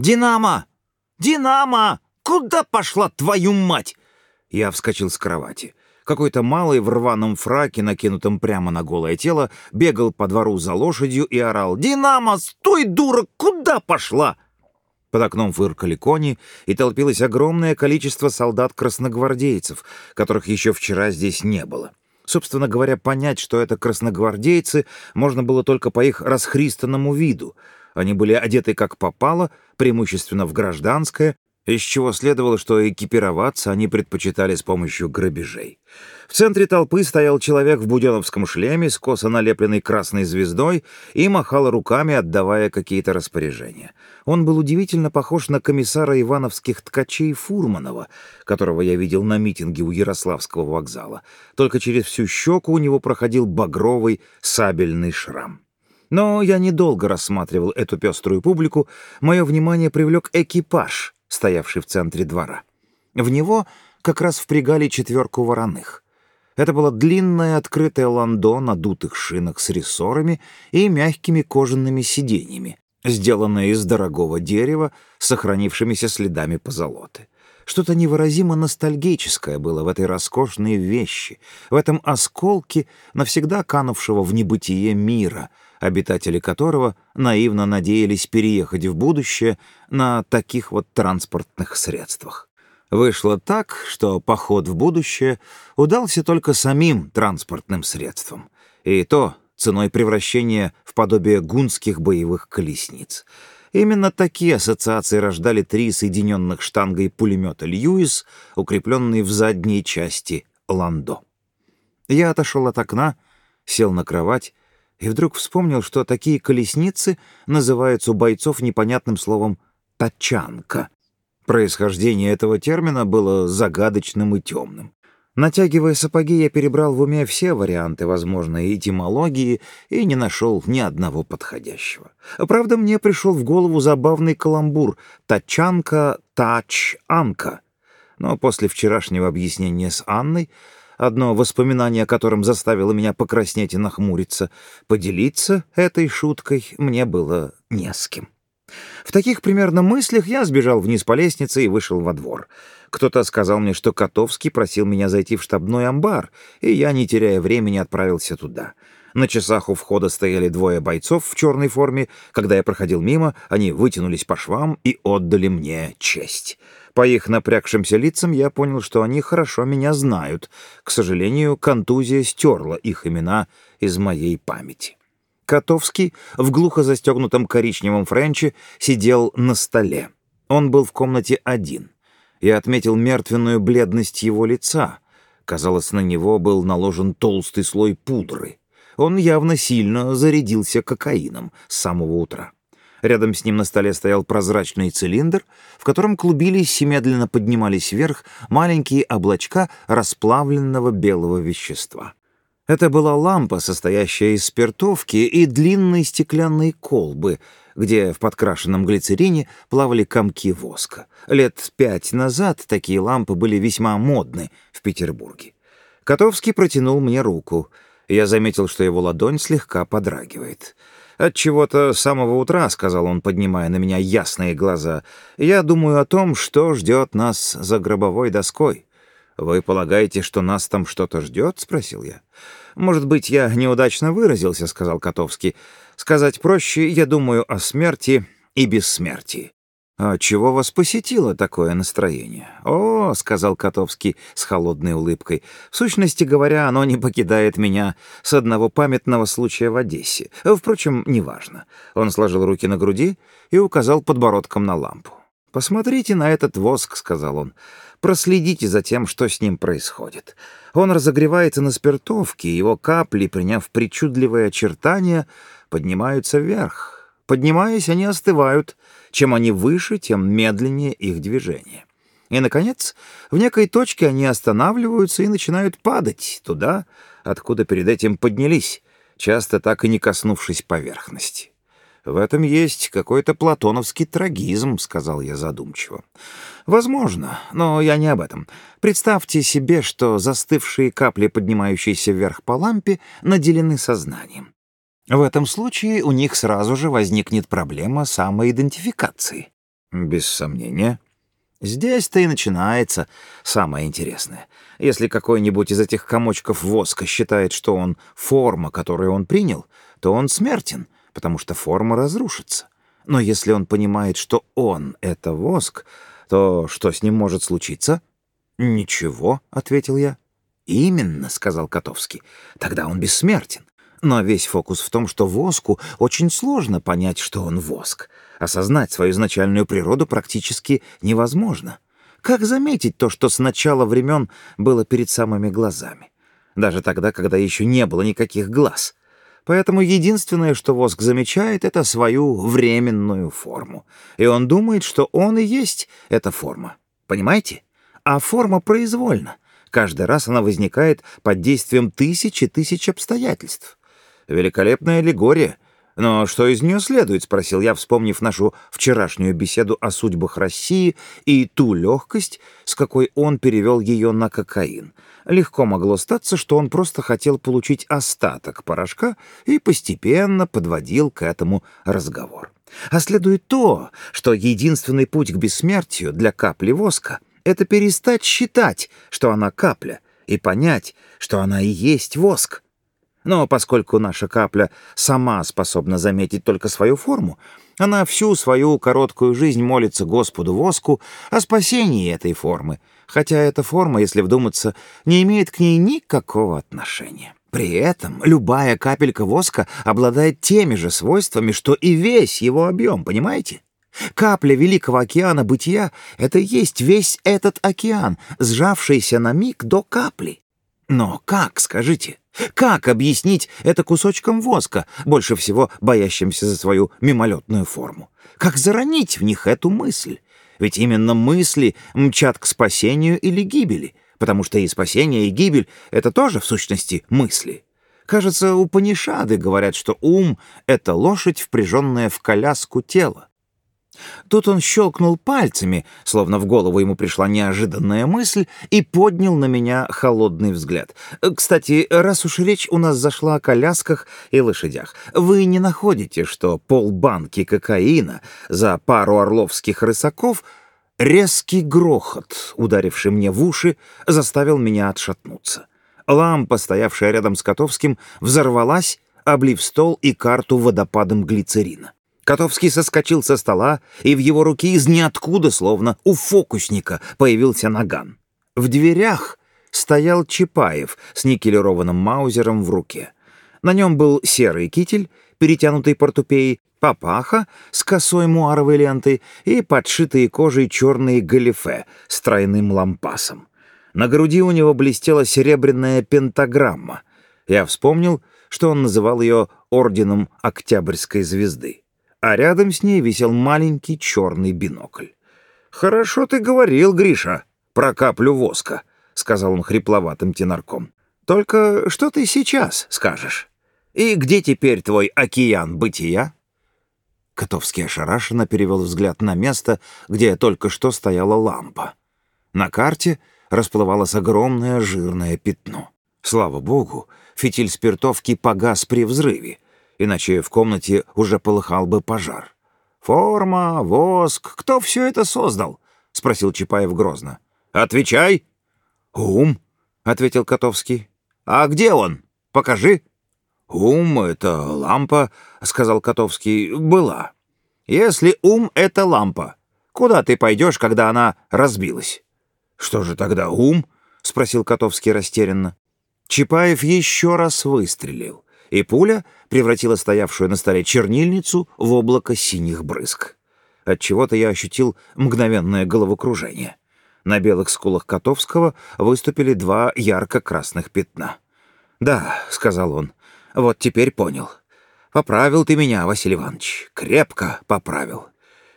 «Динамо! Динамо! Куда пошла твою мать?» Я вскочил с кровати. Какой-то малый в рваном фраке, накинутом прямо на голое тело, бегал по двору за лошадью и орал «Динамо, стой, дура! Куда пошла?» Под окном фыркали кони, и толпилось огромное количество солдат-красногвардейцев, которых еще вчера здесь не было. Собственно говоря, понять, что это красногвардейцы, можно было только по их расхристанному виду. Они были одеты как попало, преимущественно в гражданское, из чего следовало, что экипироваться они предпочитали с помощью грабежей. В центре толпы стоял человек в буденовском шлеме с косо налепленной красной звездой и махал руками, отдавая какие-то распоряжения. Он был удивительно похож на комиссара ивановских ткачей Фурманова, которого я видел на митинге у Ярославского вокзала. Только через всю щеку у него проходил багровый сабельный шрам. Но я недолго рассматривал эту пеструю публику, мое внимание привлек экипаж — стоявший в центре двора. В него как раз впрягали четверку вороных. Это было длинное открытое ландо на дутых шинах с рессорами и мягкими кожаными сиденьями, сделанное из дорогого дерева с сохранившимися следами позолоты. Что-то невыразимо ностальгическое было в этой роскошной вещи, в этом осколке навсегда канувшего в небытие мира — обитатели которого наивно надеялись переехать в будущее на таких вот транспортных средствах. Вышло так, что поход в будущее удался только самим транспортным средствам, и то ценой превращения в подобие гунских боевых колесниц. Именно такие ассоциации рождали три соединенных штангой пулемета «Льюис», укрепленные в задней части «Ландо». Я отошел от окна, сел на кровать и вдруг вспомнил, что такие колесницы называются у бойцов непонятным словом «тачанка». Происхождение этого термина было загадочным и темным. Натягивая сапоги, я перебрал в уме все варианты возможной этимологии и не нашел ни одного подходящего. Правда, мне пришел в голову забавный каламбур «тачанка», «тач-анка». Но после вчерашнего объяснения с Анной одно воспоминание о котором заставило меня покраснеть и нахмуриться, поделиться этой шуткой мне было не с кем. В таких примерно мыслях я сбежал вниз по лестнице и вышел во двор. Кто-то сказал мне, что Котовский просил меня зайти в штабной амбар, и я, не теряя времени, отправился туда. На часах у входа стояли двое бойцов в черной форме. Когда я проходил мимо, они вытянулись по швам и отдали мне честь. По их напрягшимся лицам я понял, что они хорошо меня знают. К сожалению, контузия стерла их имена из моей памяти. Котовский в глухо застегнутом коричневом френче сидел на столе. Он был в комнате один. Я отметил мертвенную бледность его лица. Казалось, на него был наложен толстый слой пудры. Он явно сильно зарядился кокаином с самого утра. Рядом с ним на столе стоял прозрачный цилиндр, в котором клубились и медленно поднимались вверх маленькие облачка расплавленного белого вещества. Это была лампа, состоящая из спиртовки и длинной стеклянной колбы, где в подкрашенном глицерине плавали комки воска. Лет пять назад такие лампы были весьма модны в Петербурге. Котовский протянул мне руку. Я заметил, что его ладонь слегка подрагивает. «От чего-то с самого утра», — сказал он, поднимая на меня ясные глаза, — «я думаю о том, что ждет нас за гробовой доской». «Вы полагаете, что нас там что-то ждет?» — спросил я. «Может быть, я неудачно выразился», — сказал Котовский. «Сказать проще, я думаю о смерти и бессмертии». «А чего вас посетило такое настроение?» «О», — сказал Котовский с холодной улыбкой, — «в сущности говоря, оно не покидает меня с одного памятного случая в Одессе. Впрочем, неважно». Он сложил руки на груди и указал подбородком на лампу. «Посмотрите на этот воск», — сказал он. «Проследите за тем, что с ним происходит. Он разогревается на спиртовке, его капли, приняв причудливые очертания, поднимаются вверх». Поднимаясь, они остывают. Чем они выше, тем медленнее их движение. И, наконец, в некой точке они останавливаются и начинают падать туда, откуда перед этим поднялись, часто так и не коснувшись поверхности. «В этом есть какой-то платоновский трагизм», — сказал я задумчиво. «Возможно, но я не об этом. Представьте себе, что застывшие капли, поднимающиеся вверх по лампе, наделены сознанием. В этом случае у них сразу же возникнет проблема самоидентификации. Без сомнения. Здесь-то и начинается самое интересное. Если какой-нибудь из этих комочков воска считает, что он форма, которую он принял, то он смертен, потому что форма разрушится. Но если он понимает, что он — это воск, то что с ним может случиться? «Ничего», — ответил я. «Именно», — сказал Котовский. «Тогда он бессмертен. Но весь фокус в том, что воску очень сложно понять, что он воск. Осознать свою изначальную природу практически невозможно. Как заметить то, что с начала времен было перед самыми глазами? Даже тогда, когда еще не было никаких глаз. Поэтому единственное, что воск замечает, это свою временную форму. И он думает, что он и есть эта форма. Понимаете? А форма произвольна. Каждый раз она возникает под действием тысяч и тысяч обстоятельств. Великолепная аллегория. Но что из нее следует, спросил я, вспомнив нашу вчерашнюю беседу о судьбах России и ту легкость, с какой он перевел ее на кокаин. Легко могло статься, что он просто хотел получить остаток порошка и постепенно подводил к этому разговор. А следует то, что единственный путь к бессмертию для капли воска — это перестать считать, что она капля, и понять, что она и есть воск. Но поскольку наша капля сама способна заметить только свою форму, она всю свою короткую жизнь молится Господу воску о спасении этой формы, хотя эта форма, если вдуматься, не имеет к ней никакого отношения. При этом любая капелька воска обладает теми же свойствами, что и весь его объем, понимаете? Капля Великого океана бытия — это есть весь этот океан, сжавшийся на миг до капли. Но как, скажите? Как объяснить это кусочком воска, больше всего боящимся за свою мимолетную форму? Как заронить в них эту мысль? Ведь именно мысли мчат к спасению или гибели, потому что и спасение, и гибель — это тоже, в сущности, мысли. Кажется, у Панишады говорят, что ум — это лошадь, впряженная в коляску тела. Тут он щелкнул пальцами, словно в голову ему пришла неожиданная мысль, и поднял на меня холодный взгляд. «Кстати, раз уж речь у нас зашла о колясках и лошадях, вы не находите, что полбанки кокаина за пару орловских рысаков резкий грохот, ударивший мне в уши, заставил меня отшатнуться? Лампа, стоявшая рядом с Котовским, взорвалась, облив стол и карту водопадом глицерина. Котовский соскочил со стола, и в его руке из ниоткуда, словно у фокусника, появился наган. В дверях стоял Чапаев с никелированным маузером в руке. На нем был серый китель, перетянутый портупеей, папаха с косой муаровой лентой и подшитые кожей черные галифе с тройным лампасом. На груди у него блестела серебряная пентаграмма. Я вспомнил, что он называл ее Орденом Октябрьской звезды а рядом с ней висел маленький черный бинокль. «Хорошо ты говорил, Гриша, про каплю воска», — сказал он хрипловатым тенарком. «Только что ты сейчас скажешь? И где теперь твой океан бытия?» Котовский ошарашенно перевел взгляд на место, где только что стояла лампа. На карте расплывалось огромное жирное пятно. Слава богу, фитиль спиртовки погас при взрыве, иначе в комнате уже полыхал бы пожар. «Форма, воск, кто все это создал?» — спросил Чапаев грозно. «Отвечай!» «Ум», — ответил Котовский. «А где он? Покажи». «Ум — это лампа», — сказал Котовский. «Была». «Если ум — это лампа, куда ты пойдешь, когда она разбилась?» «Что же тогда ум?» — спросил Котовский растерянно. Чапаев еще раз выстрелил и пуля превратила стоявшую на столе чернильницу в облако синих брызг. Отчего-то я ощутил мгновенное головокружение. На белых скулах Котовского выступили два ярко-красных пятна. «Да», — сказал он, — «вот теперь понял. Поправил ты меня, Василий Иванович, крепко поправил».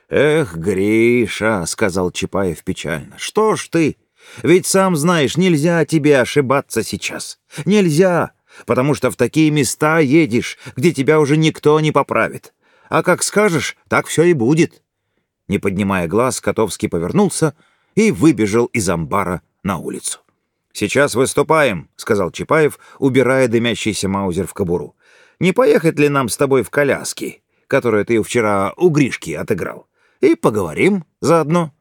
«Эх, Гриша», — сказал Чапаев печально, — «что ж ты? Ведь сам знаешь, нельзя тебе ошибаться сейчас. Нельзя потому что в такие места едешь, где тебя уже никто не поправит. А как скажешь, так все и будет». Не поднимая глаз, Котовский повернулся и выбежал из амбара на улицу. «Сейчас выступаем», — сказал Чапаев, убирая дымящийся маузер в кобуру. «Не поехать ли нам с тобой в коляски, которую ты вчера у Гришки отыграл? и поговорим заодно».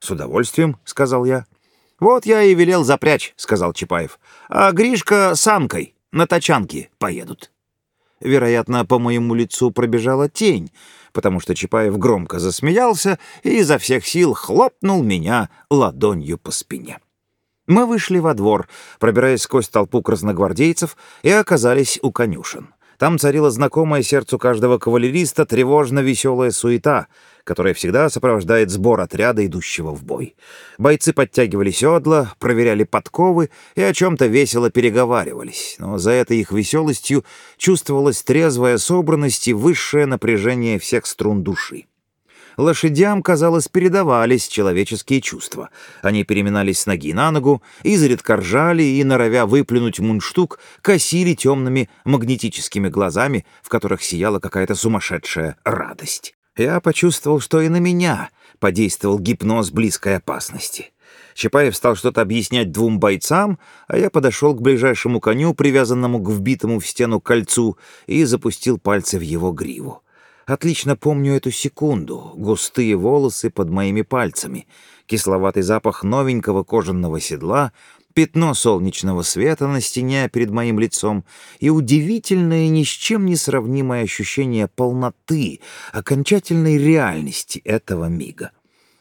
«С удовольствием», — сказал я. «Вот я и велел запрячь», — сказал Чапаев. «А Гришка с Анкой на тачанке поедут». Вероятно, по моему лицу пробежала тень, потому что Чапаев громко засмеялся и изо всех сил хлопнул меня ладонью по спине. Мы вышли во двор, пробираясь сквозь толпу красногвардейцев, и оказались у конюшен. Там царила знакомая сердцу каждого кавалериста тревожно-веселая суета, которая всегда сопровождает сбор отряда, идущего в бой. Бойцы подтягивали седла, проверяли подковы и о чем-то весело переговаривались, но за этой их веселостью чувствовалась трезвая собранность и высшее напряжение всех струн души. Лошадям, казалось, передавались человеческие чувства. Они переминались с ноги на ногу, изредка ржали и, норовя выплюнуть мундштук, косили темными магнетическими глазами, в которых сияла какая-то сумасшедшая радость. Я почувствовал, что и на меня подействовал гипноз близкой опасности. Чапаев стал что-то объяснять двум бойцам, а я подошел к ближайшему коню, привязанному к вбитому в стену кольцу, и запустил пальцы в его гриву. Отлично помню эту секунду, густые волосы под моими пальцами, кисловатый запах новенького кожаного седла, пятно солнечного света на стене перед моим лицом. И удивительное ни с чем не сравнимое ощущение полноты, окончательной реальности этого мига.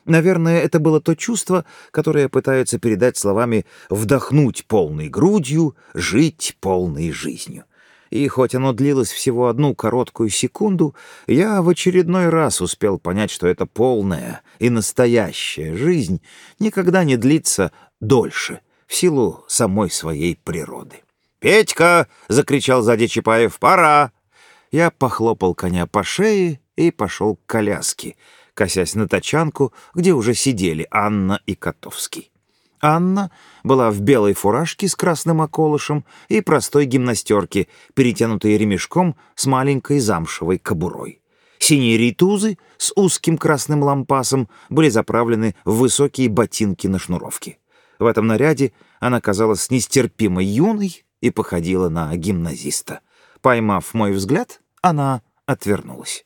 Наверное, это было то чувство, которое пытаются передать словами «вдохнуть полной грудью, жить полной жизнью» и хоть оно длилось всего одну короткую секунду, я в очередной раз успел понять, что эта полная и настоящая жизнь никогда не длится дольше, в силу самой своей природы. «Петька!» — закричал сзади Чапаев. «Пора!» Я похлопал коня по шее и пошел к коляске, косясь на тачанку, где уже сидели Анна и Котовский. Анна была в белой фуражке с красным околышем и простой гимнастерке, перетянутой ремешком с маленькой замшевой кобурой. Синие ритузы с узким красным лампасом были заправлены в высокие ботинки на шнуровке. В этом наряде она казалась нестерпимо юной и походила на гимназиста. Поймав мой взгляд, она отвернулась.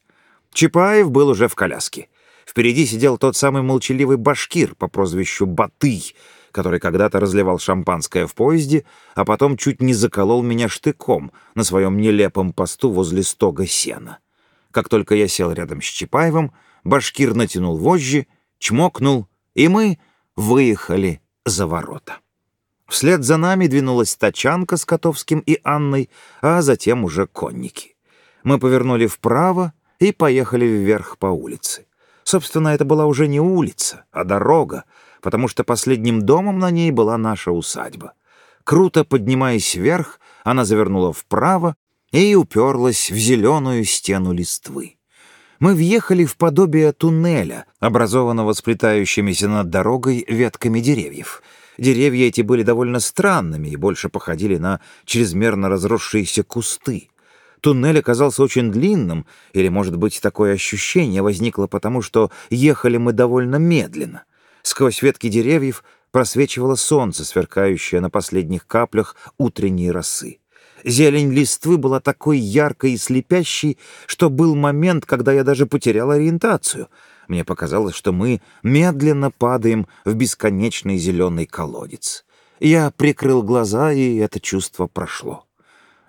Чапаев был уже в коляске. Впереди сидел тот самый молчаливый башкир по прозвищу Батый, который когда-то разливал шампанское в поезде, а потом чуть не заколол меня штыком на своем нелепом посту возле стога сена. Как только я сел рядом с Чапаевым, башкир натянул вожжи, чмокнул, и мы выехали за ворота. Вслед за нами двинулась тачанка с Котовским и Анной, а затем уже конники. Мы повернули вправо и поехали вверх по улице. Собственно, это была уже не улица, а дорога, потому что последним домом на ней была наша усадьба. Круто поднимаясь вверх, она завернула вправо и уперлась в зеленую стену листвы. Мы въехали в подобие туннеля, образованного сплетающимися над дорогой ветками деревьев. Деревья эти были довольно странными и больше походили на чрезмерно разросшиеся кусты. Туннель оказался очень длинным, или, может быть, такое ощущение возникло потому, что ехали мы довольно медленно. Сквозь ветки деревьев просвечивало солнце, сверкающее на последних каплях утренней росы. Зелень листвы была такой яркой и слепящей, что был момент, когда я даже потерял ориентацию. Мне показалось, что мы медленно падаем в бесконечный зеленый колодец. Я прикрыл глаза, и это чувство прошло.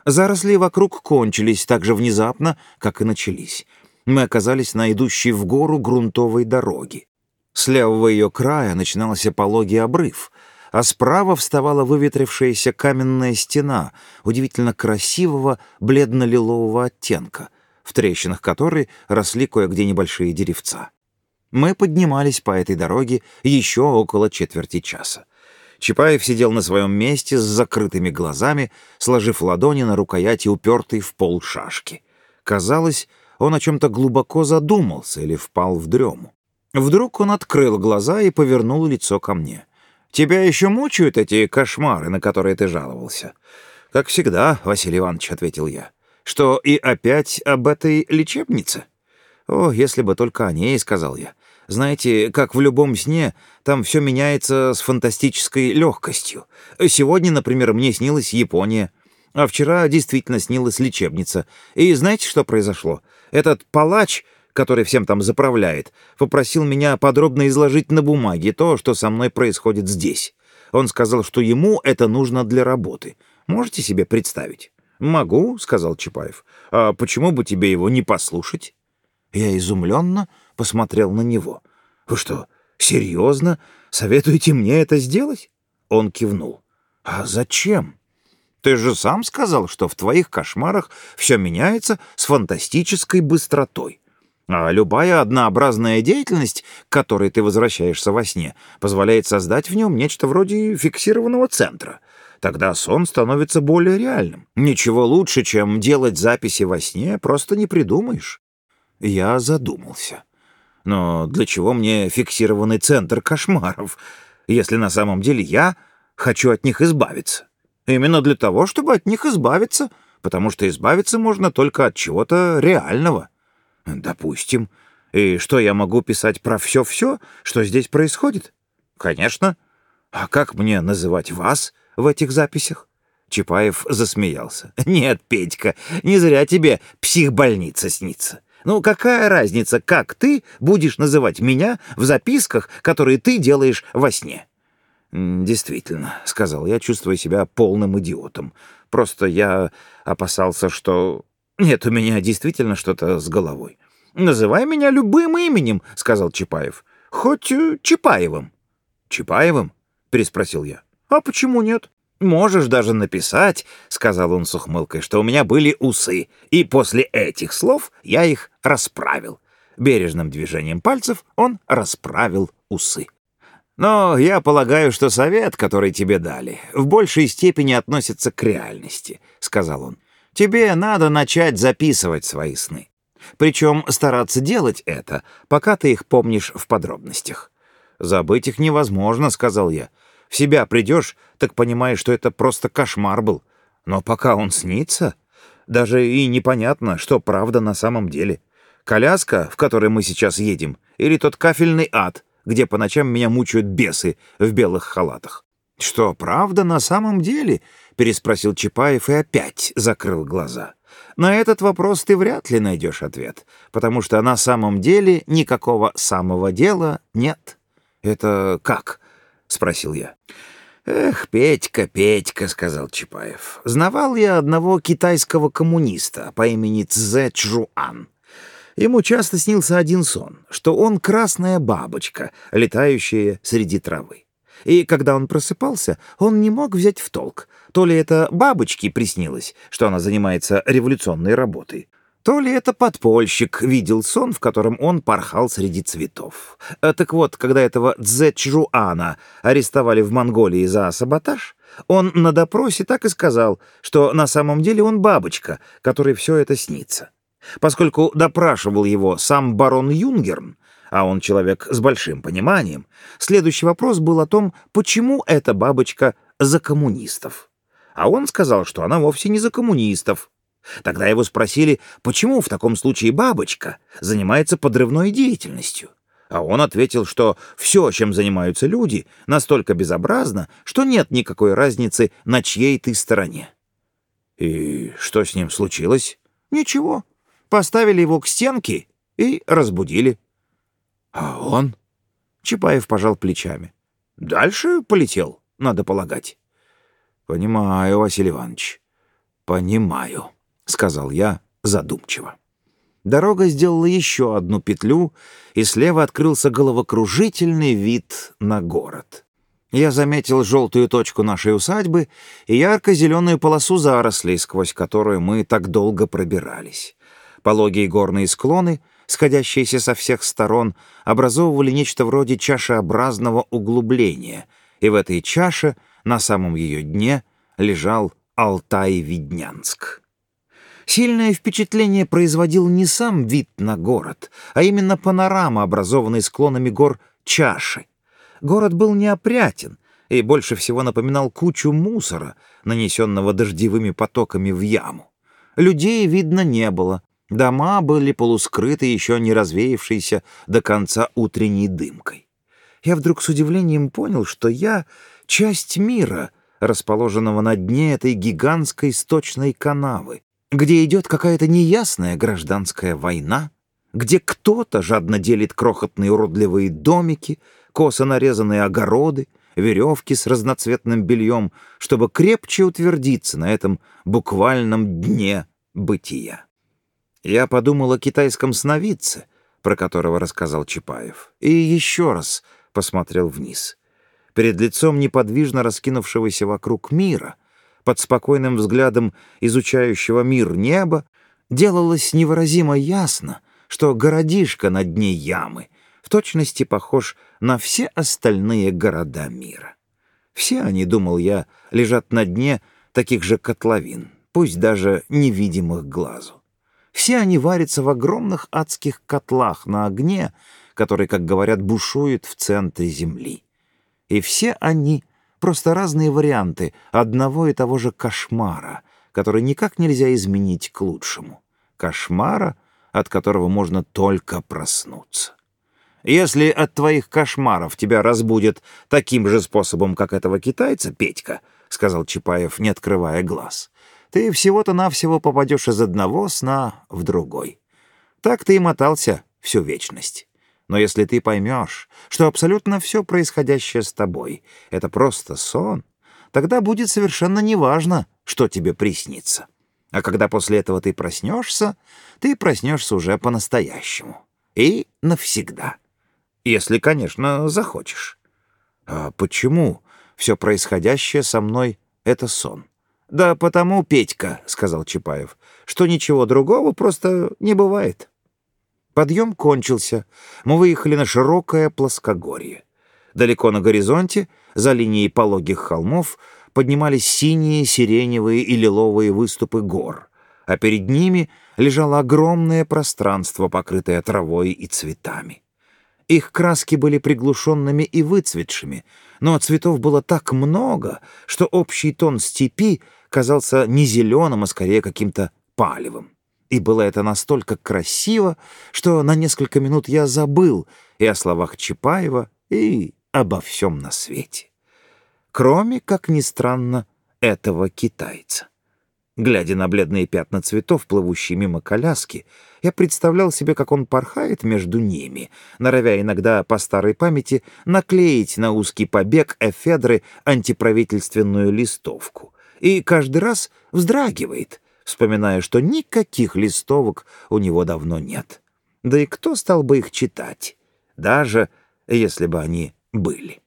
Заросли вокруг кончились так же внезапно, как и начались. Мы оказались на идущей в гору грунтовой дороге. С левого ее края начинался пологий обрыв, а справа вставала выветрившаяся каменная стена удивительно красивого бледно-лилового оттенка, в трещинах которой росли кое-где небольшие деревца. Мы поднимались по этой дороге еще около четверти часа. Чапаев сидел на своем месте с закрытыми глазами, сложив ладони на рукояти, упертой в пол шашки. Казалось, он о чем-то глубоко задумался или впал в дрему. Вдруг он открыл глаза и повернул лицо ко мне. «Тебя еще мучают эти кошмары, на которые ты жаловался?» «Как всегда, Василий Иванович», — ответил я. «Что и опять об этой лечебнице?» «О, если бы только о ней», — сказал я. «Знаете, как в любом сне, там все меняется с фантастической легкостью. Сегодня, например, мне снилась Япония, а вчера действительно снилась лечебница. И знаете, что произошло? Этот палач который всем там заправляет, попросил меня подробно изложить на бумаге то, что со мной происходит здесь. Он сказал, что ему это нужно для работы. Можете себе представить? «Могу», — сказал Чапаев. «А почему бы тебе его не послушать?» Я изумленно посмотрел на него. «Вы что, серьезно? Советуете мне это сделать?» Он кивнул. «А зачем?» Ты же сам сказал, что в твоих кошмарах все меняется с фантастической быстротой. А любая однообразная деятельность, к которой ты возвращаешься во сне, позволяет создать в нем нечто вроде фиксированного центра. Тогда сон становится более реальным. Ничего лучше, чем делать записи во сне, просто не придумаешь. Я задумался. Но для чего мне фиксированный центр кошмаров, если на самом деле я хочу от них избавиться? Именно для того, чтобы от них избавиться, потому что избавиться можно только от чего-то реального. Допустим. И что я могу писать про все-все, что здесь происходит? Конечно. А как мне называть вас в этих записях? Чапаев засмеялся. «Нет, Петька, не зря тебе психбольница снится. Ну, какая разница, как ты будешь называть меня в записках, которые ты делаешь во сне?» «Действительно», — сказал я, чувствуя себя полным идиотом. «Просто я опасался, что... Нет, у меня действительно что-то с головой». «Называй меня любым именем», — сказал Чапаев. «Хоть э, Чапаевым». «Чапаевым?» — переспросил я. «А почему нет?» «Можешь даже написать», — сказал он с ухмылкой, «что у меня были усы, и после этих слов я их расправил». Бережным движением пальцев он расправил усы. Но я полагаю, что совет, который тебе дали, в большей степени относится к реальности, — сказал он. Тебе надо начать записывать свои сны. Причем стараться делать это, пока ты их помнишь в подробностях. Забыть их невозможно, — сказал я. В себя придешь, так понимаешь, что это просто кошмар был. Но пока он снится, даже и непонятно, что правда на самом деле. Коляска, в которой мы сейчас едем, или тот кафельный ад — где по ночам меня мучают бесы в белых халатах. «Что, правда на самом деле?» — переспросил Чапаев и опять закрыл глаза. «На этот вопрос ты вряд ли найдешь ответ, потому что на самом деле никакого самого дела нет». «Это как?» — спросил я. «Эх, Петька, Петька», — сказал Чапаев, — «знавал я одного китайского коммуниста по имени Цзэ Чжуан. Ему часто снился один сон, что он красная бабочка, летающая среди травы. И когда он просыпался, он не мог взять в толк, то ли это бабочке приснилось, что она занимается революционной работой, то ли это подпольщик видел сон, в котором он порхал среди цветов. А так вот, когда этого Цзэчжуана арестовали в Монголии за саботаж, он на допросе так и сказал, что на самом деле он бабочка, которой все это снится. Поскольку допрашивал его сам барон Юнгерн, а он человек с большим пониманием, следующий вопрос был о том, почему эта бабочка за коммунистов. А он сказал, что она вовсе не за коммунистов. Тогда его спросили, почему в таком случае бабочка занимается подрывной деятельностью. А он ответил, что все, чем занимаются люди, настолько безобразно, что нет никакой разницы, на чьей ты стороне. И что с ним случилось? Ничего поставили его к стенке и разбудили. А он? Чапаев пожал плечами. Дальше полетел, надо полагать. Понимаю, Василий Иванович, понимаю, сказал я задумчиво. Дорога сделала еще одну петлю, и слева открылся головокружительный вид на город. Я заметил желтую точку нашей усадьбы и ярко-зеленую полосу зарослей, сквозь которую мы так долго пробирались. Пологие горные склоны, сходящиеся со всех сторон, образовывали нечто вроде чашеобразного углубления, и в этой чаше, на самом ее дне, лежал Алтай-Виднянск. Сильное впечатление производил не сам вид на город, а именно панорама, образованная склонами гор чаши. Город был неопрятен и больше всего напоминал кучу мусора, нанесенного дождевыми потоками в яму. Людей видно не было, Дома были полускрыты еще не развеявшейся до конца утренней дымкой. Я вдруг с удивлением понял, что я — часть мира, расположенного на дне этой гигантской сточной канавы, где идет какая-то неясная гражданская война, где кто-то жадно делит крохотные уродливые домики, косо нарезанные огороды, веревки с разноцветным бельем, чтобы крепче утвердиться на этом буквальном дне бытия. Я подумал о китайском сновидце, про которого рассказал Чапаев, и еще раз посмотрел вниз. Перед лицом неподвижно раскинувшегося вокруг мира, под спокойным взглядом изучающего мир неба, делалось невыразимо ясно, что городишко на дне ямы в точности похож на все остальные города мира. Все они, думал я, лежат на дне таких же котловин, пусть даже невидимых глазу. Все они варятся в огромных адских котлах на огне, который, как говорят, бушует в центре Земли. И все они — просто разные варианты одного и того же кошмара, который никак нельзя изменить к лучшему. Кошмара, от которого можно только проснуться. Если от твоих кошмаров тебя разбудят таким же способом, как этого китайца, Петька, — сказал Чапаев, не открывая глаз, — ты всего-то навсего попадешь из одного сна в другой. Так ты и мотался всю вечность. Но если ты поймешь, что абсолютно все происходящее с тобой — это просто сон, тогда будет совершенно неважно, что тебе приснится. А когда после этого ты проснешься, ты проснешься уже по-настоящему. И навсегда. Если, конечно, захочешь. А почему все происходящее со мной — это сон? Да потому, Петька, — сказал Чапаев, — что ничего другого просто не бывает. Подъем кончился. Мы выехали на широкое плоскогорье. Далеко на горизонте, за линией пологих холмов, поднимались синие, сиреневые и лиловые выступы гор, а перед ними лежало огромное пространство, покрытое травой и цветами. Их краски были приглушенными и выцветшими, но цветов было так много, что общий тон степи казался не зеленым, а скорее каким-то палевым. И было это настолько красиво, что на несколько минут я забыл и о словах Чапаева, и обо всем на свете. Кроме, как ни странно, этого китайца. Глядя на бледные пятна цветов, плывущие мимо коляски, я представлял себе, как он порхает между ними, норовя иногда по старой памяти наклеить на узкий побег эфедры антиправительственную листовку. И каждый раз вздрагивает, вспоминая, что никаких листовок у него давно нет. Да и кто стал бы их читать, даже если бы они были?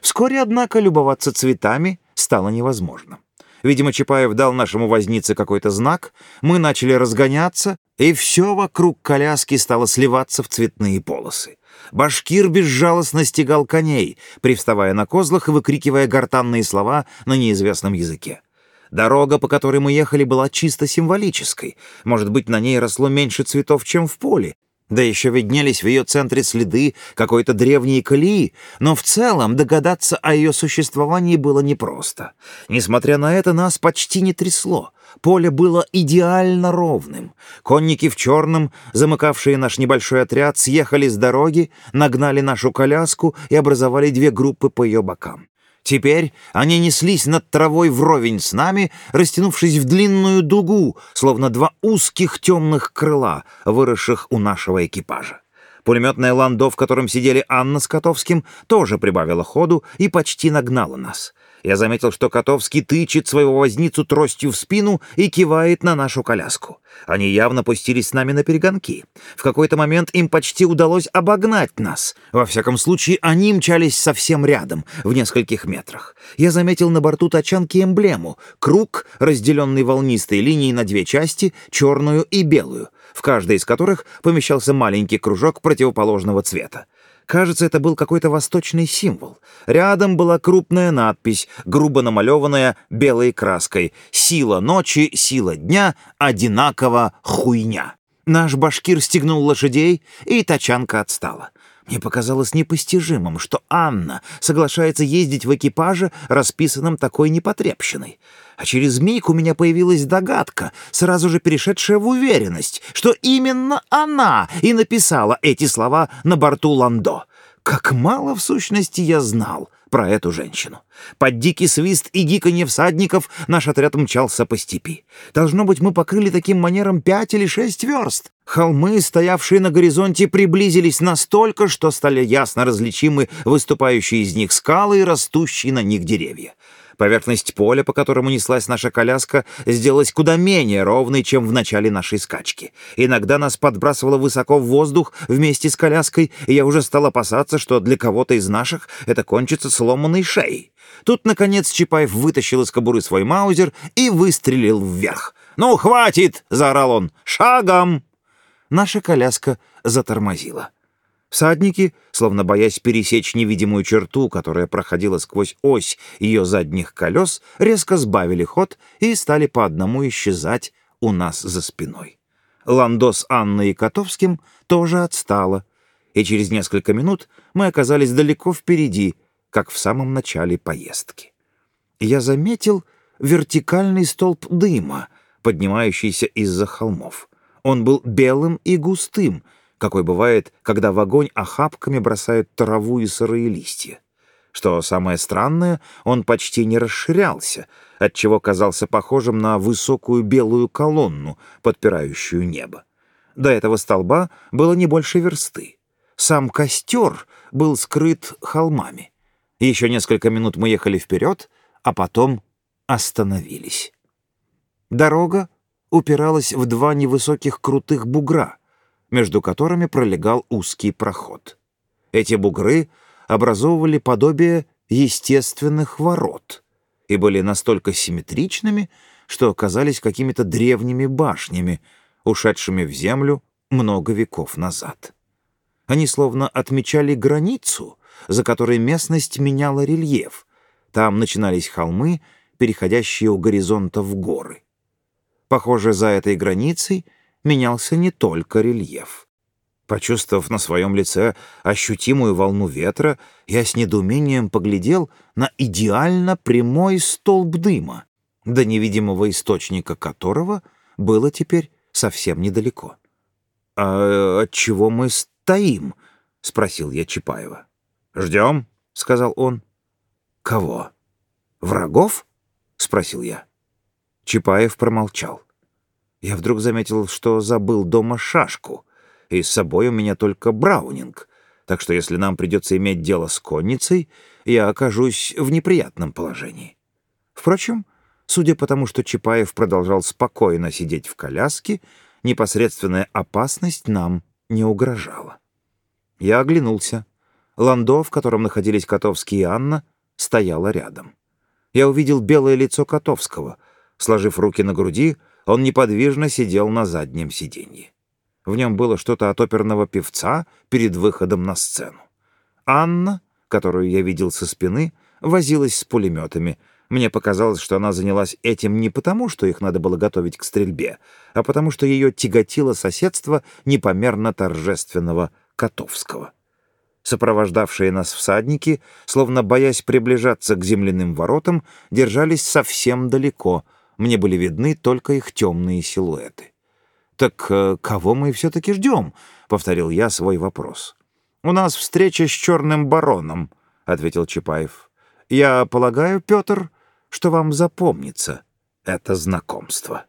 Вскоре, однако, любоваться цветами стало невозможным. Видимо, Чапаев дал нашему вознице какой-то знак, мы начали разгоняться, и все вокруг коляски стало сливаться в цветные полосы. Башкир безжалостно стегал коней, привставая на козлах и выкрикивая гортанные слова на неизвестном языке. Дорога, по которой мы ехали, была чисто символической. Может быть, на ней росло меньше цветов, чем в поле, да еще виднелись в ее центре следы какой-то древней колеи, но в целом догадаться о ее существовании было непросто. Несмотря на это, нас почти не трясло. Поле было идеально ровным. Конники в черном, замыкавшие наш небольшой отряд, съехали с дороги, нагнали нашу коляску и образовали две группы по ее бокам. Теперь они неслись над травой вровень с нами, растянувшись в длинную дугу, словно два узких темных крыла, выросших у нашего экипажа. Пулеметное ландо, в котором сидели Анна с Котовским, тоже прибавила ходу и почти нагнала нас. Я заметил, что Котовский тычет своего возницу тростью в спину и кивает на нашу коляску. Они явно пустились с нами на перегонки. В какой-то момент им почти удалось обогнать нас. Во всяком случае, они мчались совсем рядом, в нескольких метрах. Я заметил на борту тачанки эмблему — круг, разделенный волнистой линией на две части, черную и белую, в каждой из которых помещался маленький кружок противоположного цвета. Кажется, это был какой-то восточный символ. Рядом была крупная надпись, грубо намалеванная белой краской «Сила ночи, сила дня, одинаково хуйня». Наш башкир стегнул лошадей, и тачанка отстала. Мне показалось непостижимым, что Анна соглашается ездить в экипаже, расписанном такой непотребщиной. А через миг у меня появилась догадка, сразу же перешедшая в уверенность, что именно она и написала эти слова на борту Ландо. Как мало в сущности я знал про эту женщину. Под дикий свист и гиканье всадников наш отряд мчался по степи. Должно быть, мы покрыли таким манером пять или шесть верст. Холмы, стоявшие на горизонте, приблизились настолько, что стали ясно различимы выступающие из них скалы и растущие на них деревья. Поверхность поля, по которому неслась наша коляска, сделалась куда менее ровной, чем в начале нашей скачки. Иногда нас подбрасывало высоко в воздух вместе с коляской, и я уже стал опасаться, что для кого-то из наших это кончится сломанной шеей. Тут, наконец, Чапаев вытащил из кобуры свой маузер и выстрелил вверх. «Ну, хватит!» — заорал он. «Шагом!» Наша коляска затормозила. Всадники, словно боясь пересечь невидимую черту, которая проходила сквозь ось ее задних колес, резко сбавили ход и стали по одному исчезать у нас за спиной. Ландо с Анной и Котовским тоже отстала, и через несколько минут мы оказались далеко впереди, как в самом начале поездки. Я заметил вертикальный столб дыма, поднимающийся из-за холмов. Он был белым и густым — какой бывает, когда в огонь охапками бросают траву и сырые листья. Что самое странное, он почти не расширялся, отчего казался похожим на высокую белую колонну, подпирающую небо. До этого столба было не больше версты. Сам костер был скрыт холмами. Еще несколько минут мы ехали вперед, а потом остановились. Дорога упиралась в два невысоких крутых бугра — между которыми пролегал узкий проход. Эти бугры образовывали подобие естественных ворот и были настолько симметричными, что оказались какими-то древними башнями, ушедшими в землю много веков назад. Они словно отмечали границу, за которой местность меняла рельеф. Там начинались холмы, переходящие у горизонта в горы. Похоже, за этой границей менялся не только рельеф. Почувствовав на своем лице ощутимую волну ветра, я с недоумением поглядел на идеально прямой столб дыма, до невидимого источника которого было теперь совсем недалеко. «А от чего мы стоим?» — спросил я Чапаева. «Ждем», — сказал он. «Кого? Врагов?» — спросил я. Чапаев промолчал я вдруг заметил, что забыл дома шашку, и с собой у меня только браунинг, так что если нам придется иметь дело с конницей, я окажусь в неприятном положении. Впрочем, судя по тому, что Чапаев продолжал спокойно сидеть в коляске, непосредственная опасность нам не угрожала. Я оглянулся. Ландо, в котором находились Котовский и Анна, стояла рядом. Я увидел белое лицо Котовского. Сложив руки на груди, он неподвижно сидел на заднем сиденье. В нем было что-то от оперного певца перед выходом на сцену. Анна, которую я видел со спины, возилась с пулеметами. Мне показалось, что она занялась этим не потому, что их надо было готовить к стрельбе, а потому что ее тяготило соседство непомерно торжественного Котовского. Сопровождавшие нас всадники, словно боясь приближаться к земляным воротам, держались совсем далеко — мне были видны только их темные силуэты. «Так э, кого мы все-таки ждем?» — повторил я свой вопрос. «У нас встреча с черным бароном», — ответил Чапаев. «Я полагаю, Петр, что вам запомнится это знакомство».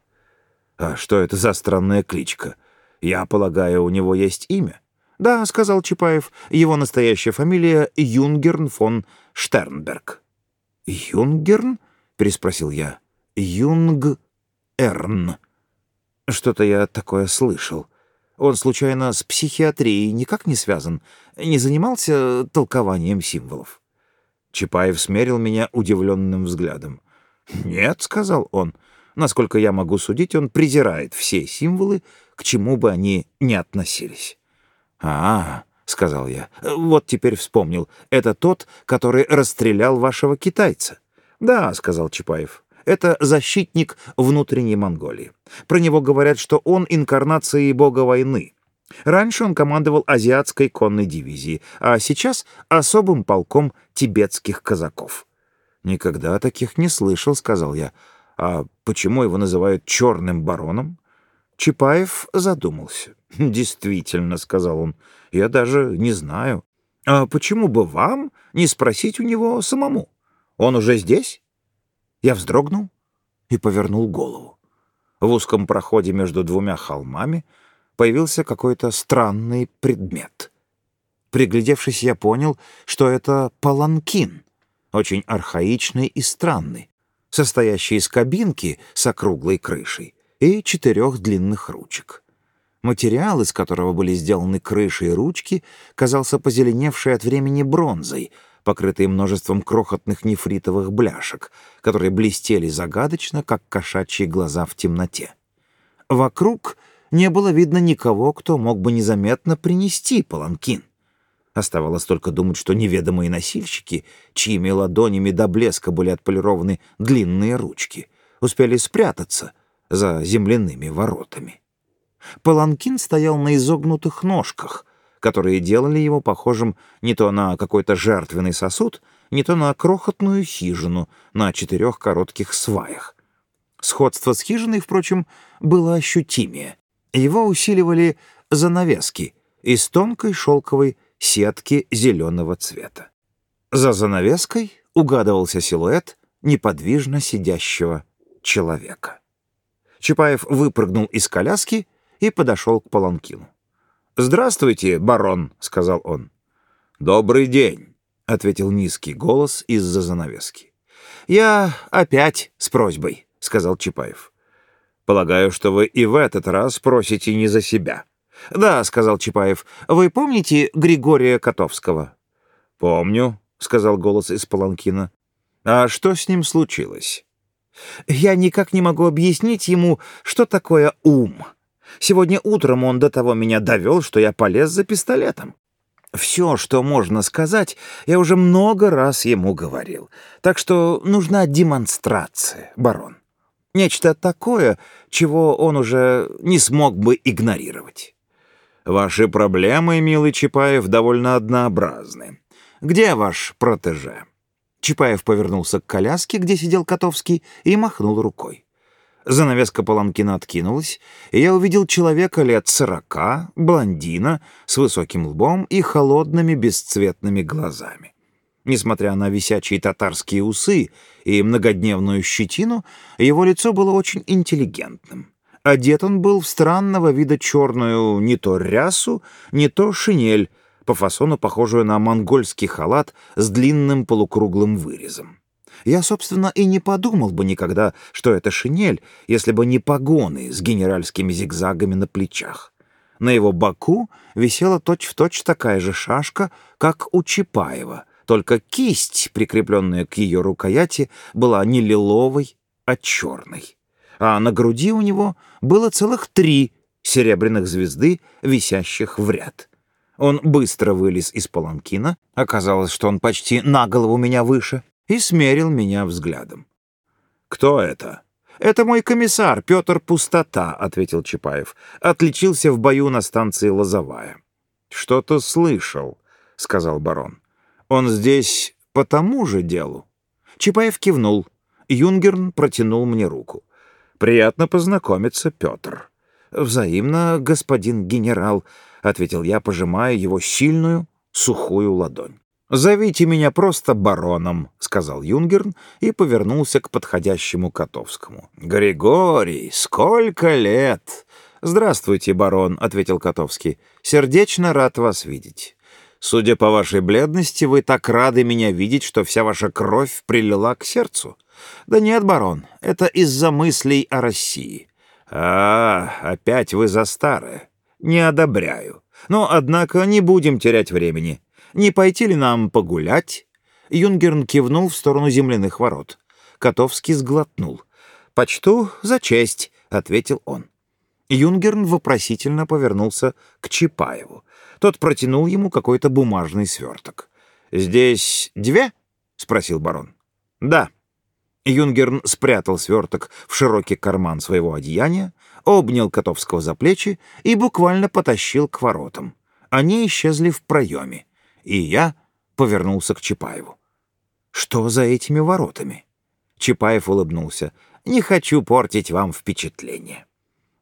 «А что это за странная кличка? Я полагаю, у него есть имя?» «Да», — сказал Чапаев, — «его настоящая фамилия Юнгерн фон Штернберг». «Юнгерн?» — переспросил я. Юнг Эрн. Что-то я такое слышал. Он, случайно, с психиатрией никак не связан? Не занимался толкованием символов?» Чапаев смерил меня удивленным взглядом. «Нет», — сказал он, — «насколько я могу судить, он презирает все символы, к чему бы они ни относились». «А, — сказал я, — вот теперь вспомнил, это тот, который расстрелял вашего китайца». «Да», — сказал Чапаев, это защитник внутренней Монголии. Про него говорят, что он инкарнацией бога войны. Раньше он командовал азиатской конной дивизией, а сейчас — особым полком тибетских казаков. «Никогда о таких не слышал», — сказал я. «А почему его называют черным бароном?» Чапаев задумался. «Действительно», — сказал он, — «я даже не знаю. А почему бы вам не спросить у него самому? Он уже здесь? Я вздрогнул и повернул голову. В узком проходе между двумя холмами появился какой-то странный предмет. Приглядевшись, я понял, что это паланкин, очень архаичный и странный, состоящий из кабинки с округлой крышей и четырех длинных ручек. Материал, из которого были сделаны крыши и ручки, казался позеленевшей от времени бронзой, покрытой множеством крохотных нефритовых бляшек, которые блестели загадочно, как кошачьи глаза в темноте. Вокруг не было видно никого, кто мог бы незаметно принести паланкин. Оставалось только думать, что неведомые носильщики, чьими ладонями до блеска были отполированы длинные ручки, успели спрятаться за земляными воротами. Паланкин стоял на изогнутых ножках, которые делали его похожим не то на какой-то жертвенный сосуд, не то на крохотную хижину на четырех коротких сваях. Сходство с хижиной, впрочем, было ощутимее. Его усиливали занавески из тонкой шелковой сетки зеленого цвета. За занавеской угадывался силуэт неподвижно сидящего человека. Чапаев выпрыгнул из коляски и подошел к Паланкину. «Здравствуйте, барон», — сказал он. «Добрый день», — ответил низкий голос из-за занавески. «Я опять с просьбой», — сказал Чапаев. «Полагаю, что вы и в этот раз просите не за себя». «Да», — сказал Чапаев. «Вы помните Григория Котовского?» «Помню», — сказал голос из Паланкина. «А что с ним случилось?» «Я никак не могу объяснить ему, что такое ум. Сегодня утром он до того меня довел, что я полез за пистолетом. Все, что можно сказать, я уже много раз ему говорил. Так что нужна демонстрация, барон. Нечто такое, чего он уже не смог бы игнорировать. Ваши проблемы, милый Чапаев, довольно однообразны. Где ваш протеже?» Чапаев повернулся к коляске, где сидел Котовский, и махнул рукой. Занавеска паланкина откинулась, и я увидел человека лет сорока, блондина, с высоким лбом и холодными бесцветными глазами. Несмотря на висячие татарские усы и многодневную щетину, его лицо было очень интеллигентным. Одет он был в странного вида черную не то рясу, не то шинель, по фасону похожую на монгольский халат с длинным полукруглым вырезом. Я, собственно, и не подумал бы никогда, что это шинель, если бы не погоны с генеральскими зигзагами на плечах. На его боку висела точь-в-точь точь такая же шашка, как у Чапаева, только кисть, прикрепленная к ее рукояти, была не лиловой, а черной. А на груди у него было целых три серебряных звезды, висящих в ряд. Он быстро вылез из паланкина, оказалось, что он почти на голову меня выше, и смерил меня взглядом. «Кто это?» «Это мой комиссар, Петр Пустота», — ответил Чапаев. «Отличился в бою на станции Лозовая». «Что-то слышал», — сказал барон. «Он здесь по тому же делу?» Чапаев кивнул. Юнгерн протянул мне руку. «Приятно познакомиться, Петр». «Взаимно, господин генерал», — ответил я, пожимая его сильную, сухую ладонь. «Зовите меня просто бароном», — сказал Юнгерн и повернулся к подходящему Котовскому. «Григорий, сколько лет!» «Здравствуйте, барон», — ответил Котовский. «Сердечно рад вас видеть. Судя по вашей бледности, вы так рады меня видеть, что вся ваша кровь прилила к сердцу». «Да нет, барон, это из-за мыслей о России». «А, опять вы за старое. Не одобряю. Но, однако, не будем терять времени. Не пойти ли нам погулять?» Юнгерн кивнул в сторону земляных ворот. Котовский сглотнул. «Почту за честь», — ответил он. Юнгерн вопросительно повернулся к Чапаеву. Тот протянул ему какой-то бумажный сверток. «Здесь две?» — спросил барон. «Да». Юнгерн спрятал сверток в широкий карман своего одеяния, обнял Котовского за плечи и буквально потащил к воротам. Они исчезли в проеме и я повернулся к Чапаеву. «Что за этими воротами?» Чапаев улыбнулся. «Не хочу портить вам впечатление».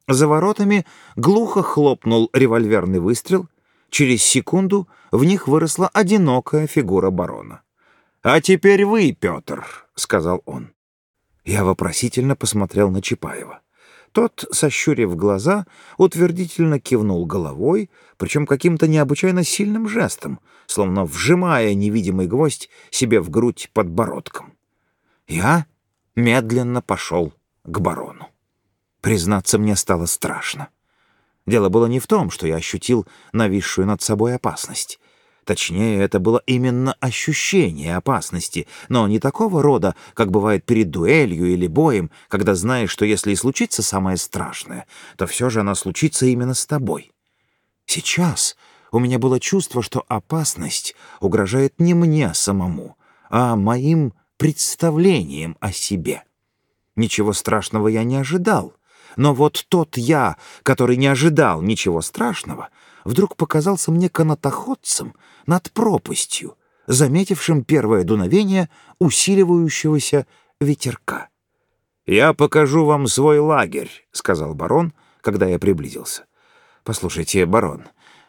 За воротами глухо хлопнул револьверный выстрел, Через секунду в них выросла одинокая фигура барона. «А теперь вы, Петр», — сказал он. Я вопросительно посмотрел на Чапаева. Тот, сощурив глаза, утвердительно кивнул головой, причем каким-то необычайно сильным жестом, словно вжимая невидимый гвоздь себе в грудь подбородком. Я медленно пошел к барону. Признаться, мне стало страшно. Дело было не в том, что я ощутил нависшую над собой опасность. Точнее, это было именно ощущение опасности, но не такого рода, как бывает перед дуэлью или боем, когда знаешь, что если и случится самое страшное, то все же оно случится именно с тобой. Сейчас у меня было чувство, что опасность угрожает не мне самому, а моим представлением о себе. Ничего страшного я не ожидал, но вот тот я, который не ожидал ничего страшного, вдруг показался мне канатоходцем над пропастью, заметившим первое дуновение усиливающегося ветерка. «Я покажу вам свой лагерь», — сказал барон, когда я приблизился. «Послушайте, барон,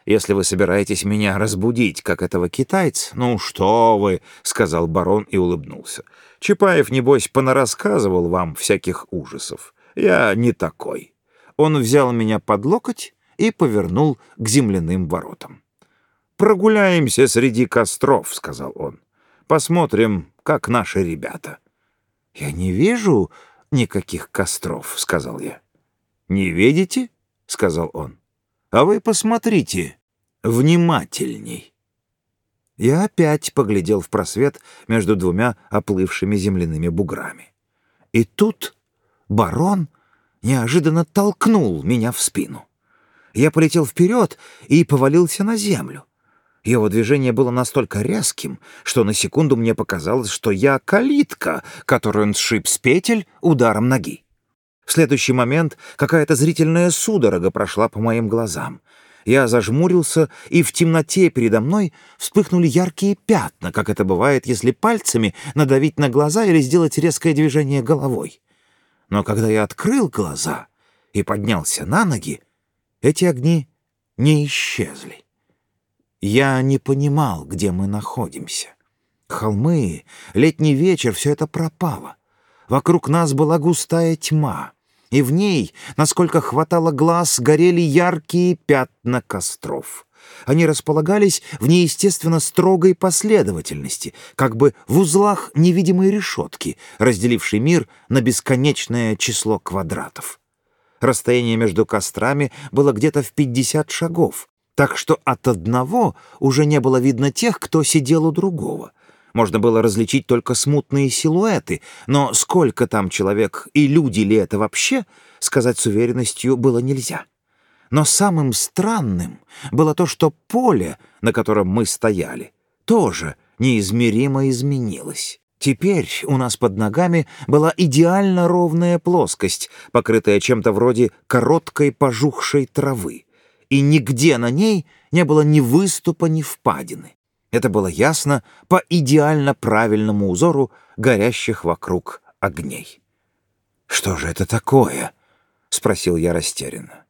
если вы собираетесь меня разбудить, как этого китайца...» «Ну что вы», — сказал барон и улыбнулся. «Чапаев, небось, понарассказывал вам всяких ужасов. Я не такой. Он взял меня под локоть и повернул к земляным воротам. «Прогуляемся среди костров», — сказал он. «Посмотрим, как наши ребята». «Я не вижу никаких костров», — сказал я. «Не видите?» — сказал он. «А вы посмотрите внимательней». Я опять поглядел в просвет между двумя оплывшими земляными буграми. И тут барон неожиданно толкнул меня в спину. Я полетел вперед и повалился на землю. Его движение было настолько резким, что на секунду мне показалось, что я калитка, которую он сшиб с петель ударом ноги. В следующий момент какая-то зрительная судорога прошла по моим глазам. Я зажмурился, и в темноте передо мной вспыхнули яркие пятна, как это бывает, если пальцами надавить на глаза или сделать резкое движение головой. Но когда я открыл глаза и поднялся на ноги, эти огни не исчезли. Я не понимал, где мы находимся. Холмы, летний вечер — все это пропало. Вокруг нас была густая тьма, и в ней, насколько хватало глаз, горели яркие пятна костров. Они располагались в неестественно строгой последовательности, как бы в узлах невидимой решетки, разделившей мир на бесконечное число квадратов. Расстояние между кострами было где-то в 50 шагов, так что от одного уже не было видно тех, кто сидел у другого. Можно было различить только смутные силуэты, но сколько там человек и люди ли это вообще, сказать с уверенностью было нельзя. Но самым странным было то, что поле, на котором мы стояли, тоже неизмеримо изменилось. Теперь у нас под ногами была идеально ровная плоскость, покрытая чем-то вроде короткой пожухшей травы, и нигде на ней не было ни выступа, ни впадины. Это было ясно по идеально правильному узору горящих вокруг огней. «Что же это такое?» — спросил я растерянно.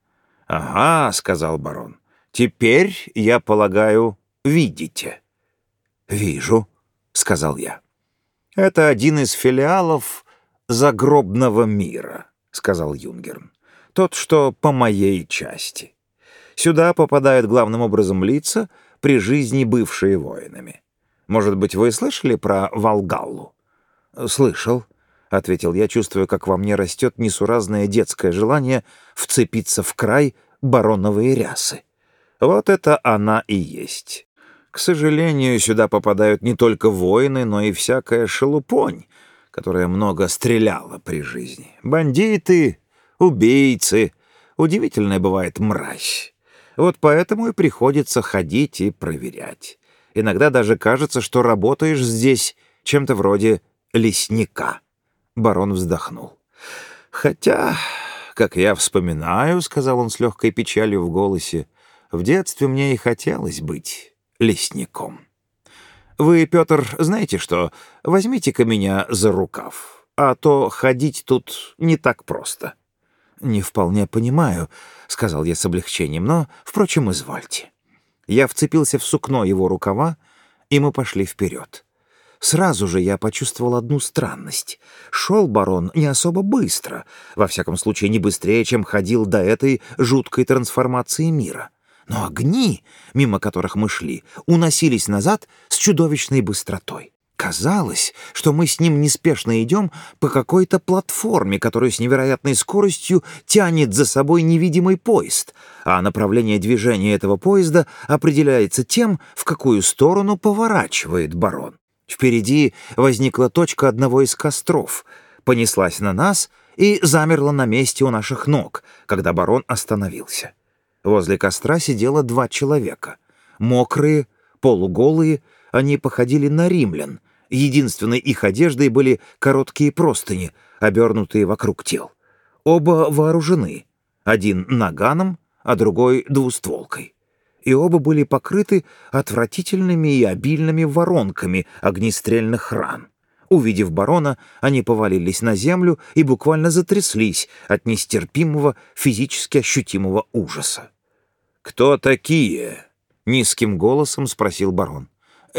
«Ага», — сказал барон, — «теперь, я полагаю, видите». «Вижу», — сказал я. «Это один из филиалов загробного мира», — сказал Юнгерн. «Тот, что по моей части. Сюда попадают главным образом лица, при жизни бывшие воинами. Может быть, вы слышали про Волгаллу?» «Слышал», — ответил я, чувствуя, как во мне растет несуразное детское желание вцепиться в край бароновые рясы. Вот это она и есть. К сожалению, сюда попадают не только воины, но и всякая шелупонь, которая много стреляла при жизни. Бандиты, убийцы. Удивительная бывает мразь. Вот поэтому и приходится ходить и проверять. Иногда даже кажется, что работаешь здесь чем-то вроде лесника. Барон вздохнул. «Хотя, как я вспоминаю, — сказал он с легкой печалью в голосе, — в детстве мне и хотелось быть лесником. Вы, Петр, знаете что, возьмите-ка меня за рукав, а то ходить тут не так просто». «Не вполне понимаю», — сказал я с облегчением, — «но, впрочем, извольте». Я вцепился в сукно его рукава, и мы пошли вперед. Сразу же я почувствовал одну странность. Шел барон не особо быстро, во всяком случае не быстрее, чем ходил до этой жуткой трансформации мира. Но огни, мимо которых мы шли, уносились назад с чудовищной быстротой. Казалось, что мы с ним неспешно идем по какой-то платформе, которую с невероятной скоростью тянет за собой невидимый поезд, а направление движения этого поезда определяется тем, в какую сторону поворачивает барон. Впереди возникла точка одного из костров, понеслась на нас и замерла на месте у наших ног, когда барон остановился. Возле костра сидело два человека. Мокрые, полуголые, они походили на римлян — Единственной их одеждой были короткие простыни, обернутые вокруг тел. Оба вооружены, один наганом, а другой двустволкой. И оба были покрыты отвратительными и обильными воронками огнестрельных ран. Увидев барона, они повалились на землю и буквально затряслись от нестерпимого физически ощутимого ужаса. «Кто такие?» — низким голосом спросил барон.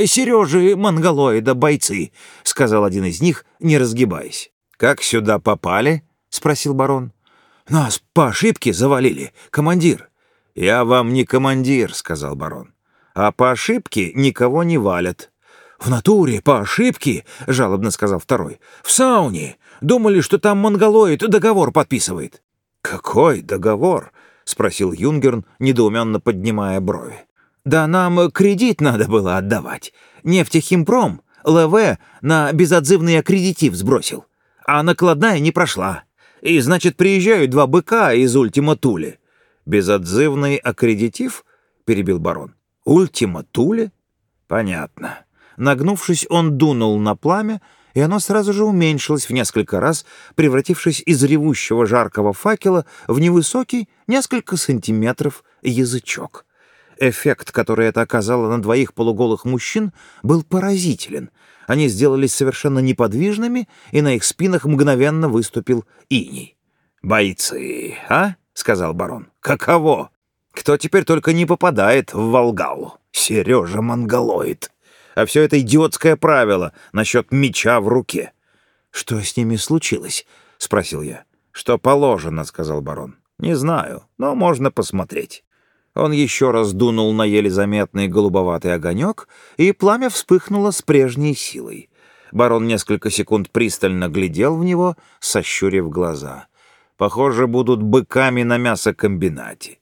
Сережи монголоида бойцы», — сказал один из них, не разгибаясь. «Как сюда попали?» — спросил барон. «Нас по ошибке завалили, командир». «Я вам не командир», — сказал барон. «А по ошибке никого не валят». «В натуре, по ошибке», — жалобно сказал второй. «В сауне. Думали, что там монголоид договор подписывает». «Какой договор?» — спросил Юнгерн, недоуменно поднимая брови. Да нам кредит надо было отдавать. Нефтехимпром ЛВ на безотзывный аккредитив сбросил, а накладная не прошла. И, значит, приезжают два быка из Ультима Туле. «Безотзывный аккредитив?» — перебил барон. «Ультима Туле?» «Понятно». Нагнувшись, он дунул на пламя, и оно сразу же уменьшилось в несколько раз, превратившись из ревущего жаркого факела в невысокий, несколько сантиметров, язычок. Эффект, который это оказало на двоих полуголых мужчин, был поразителен. Они сделались совершенно неподвижными, и на их спинах мгновенно выступил иней. «Бойцы, а?» — сказал барон. «Каково? Кто теперь только не попадает в Волгалу? Сережа монголоид. А все это идиотское правило насчет меча в руке». «Что с ними случилось?» — спросил я. «Что положено», — сказал барон. «Не знаю, но можно посмотреть». Он еще раз дунул на еле заметный голубоватый огонек, и пламя вспыхнуло с прежней силой. Барон несколько секунд пристально глядел в него, сощурив глаза. Похоже, будут быками на мясокомбинате.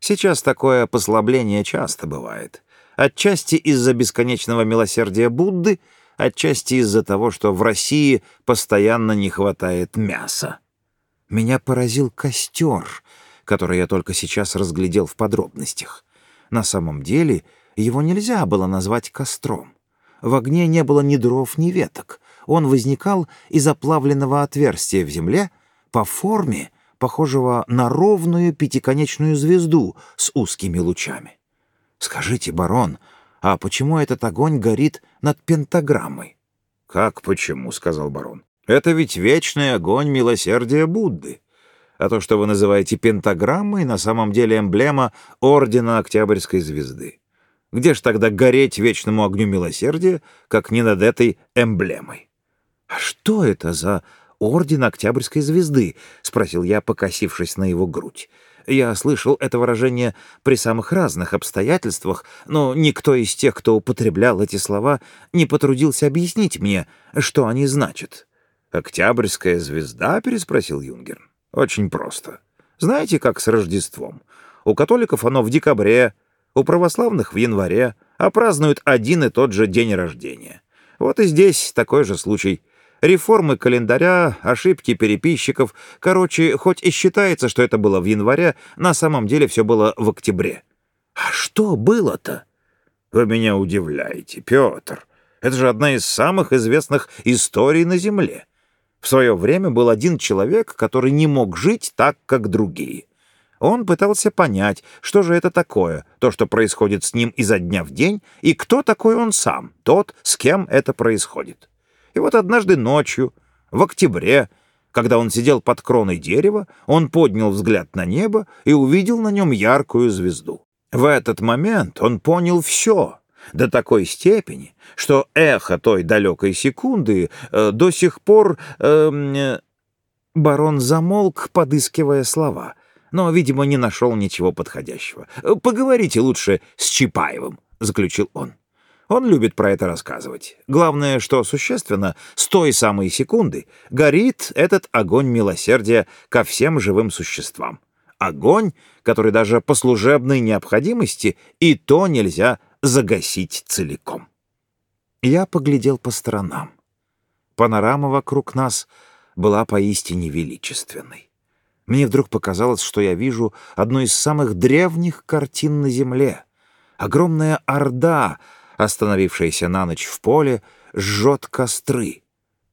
Сейчас такое послабление часто бывает. Отчасти из-за бесконечного милосердия Будды, отчасти из-за того, что в России постоянно не хватает мяса. Меня поразил костер — который я только сейчас разглядел в подробностях. На самом деле его нельзя было назвать костром. В огне не было ни дров, ни веток. Он возникал из оплавленного отверстия в земле по форме, похожего на ровную пятиконечную звезду с узкими лучами. «Скажите, барон, а почему этот огонь горит над пентаграммой?» «Как почему?» — сказал барон. «Это ведь вечный огонь милосердия Будды а то, что вы называете пентаграммой, на самом деле эмблема Ордена Октябрьской Звезды. Где ж тогда гореть вечному огню милосердия, как не над этой эмблемой? «А что это за Орден Октябрьской Звезды?» — спросил я, покосившись на его грудь. Я слышал это выражение при самых разных обстоятельствах, но никто из тех, кто употреблял эти слова, не потрудился объяснить мне, что они значат. «Октябрьская звезда?» — переспросил Юнгерн. Очень просто. Знаете, как с Рождеством? У католиков оно в декабре, у православных в январе, а празднуют один и тот же день рождения. Вот и здесь такой же случай. Реформы календаря, ошибки переписчиков. Короче, хоть и считается, что это было в январе, на самом деле все было в октябре. А что было-то? Вы меня удивляете, Петр. Это же одна из самых известных историй на Земле. В свое время был один человек, который не мог жить так, как другие. Он пытался понять, что же это такое, то, что происходит с ним изо дня в день, и кто такой он сам, тот, с кем это происходит. И вот однажды ночью, в октябре, когда он сидел под кроной дерева, он поднял взгляд на небо и увидел на нем яркую звезду. В этот момент он понял все до такой степени, что эхо той далекой секунды э, до сих пор... Э, барон замолк, подыскивая слова, но, видимо, не нашел ничего подходящего. «Поговорите лучше с Чапаевым», — заключил он. Он любит про это рассказывать. Главное, что существенно, с той самой секунды горит этот огонь милосердия ко всем живым существам. Огонь, который даже по служебной необходимости и то нельзя загасить целиком. Я поглядел по сторонам. Панорама вокруг нас была поистине величественной. Мне вдруг показалось, что я вижу одну из самых древних картин на Земле. Огромная орда — остановившаяся на ночь в поле, жжет костры,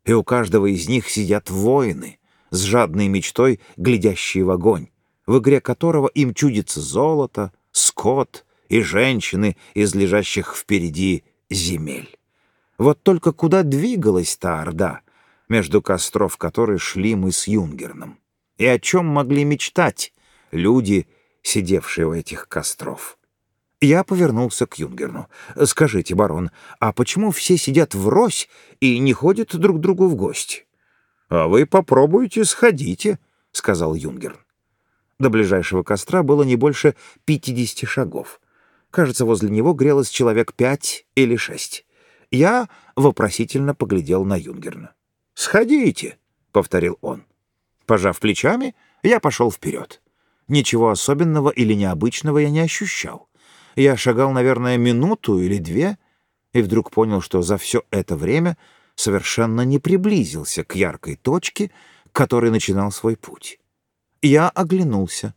и у каждого из них сидят воины, с жадной мечтой, глядящие в огонь, в игре которого им чудится золото, скот и женщины из лежащих впереди земель. Вот только куда двигалась та орда, между костров которой шли мы с Юнгерном? И о чем могли мечтать люди, сидевшие у этих костров? Я повернулся к Юнгерну. «Скажите, барон, а почему все сидят врозь и не ходят друг другу в гости?» «А вы попробуйте, сходите», — сказал Юнгерн. До ближайшего костра было не больше пятидесяти шагов. Кажется, возле него грелось человек пять или шесть. Я вопросительно поглядел на Юнгерна. «Сходите», — повторил он. Пожав плечами, я пошел вперед. Ничего особенного или необычного я не ощущал. Я шагал, наверное, минуту или две, и вдруг понял, что за все это время совершенно не приблизился к яркой точке, к которой начинал свой путь. Я оглянулся.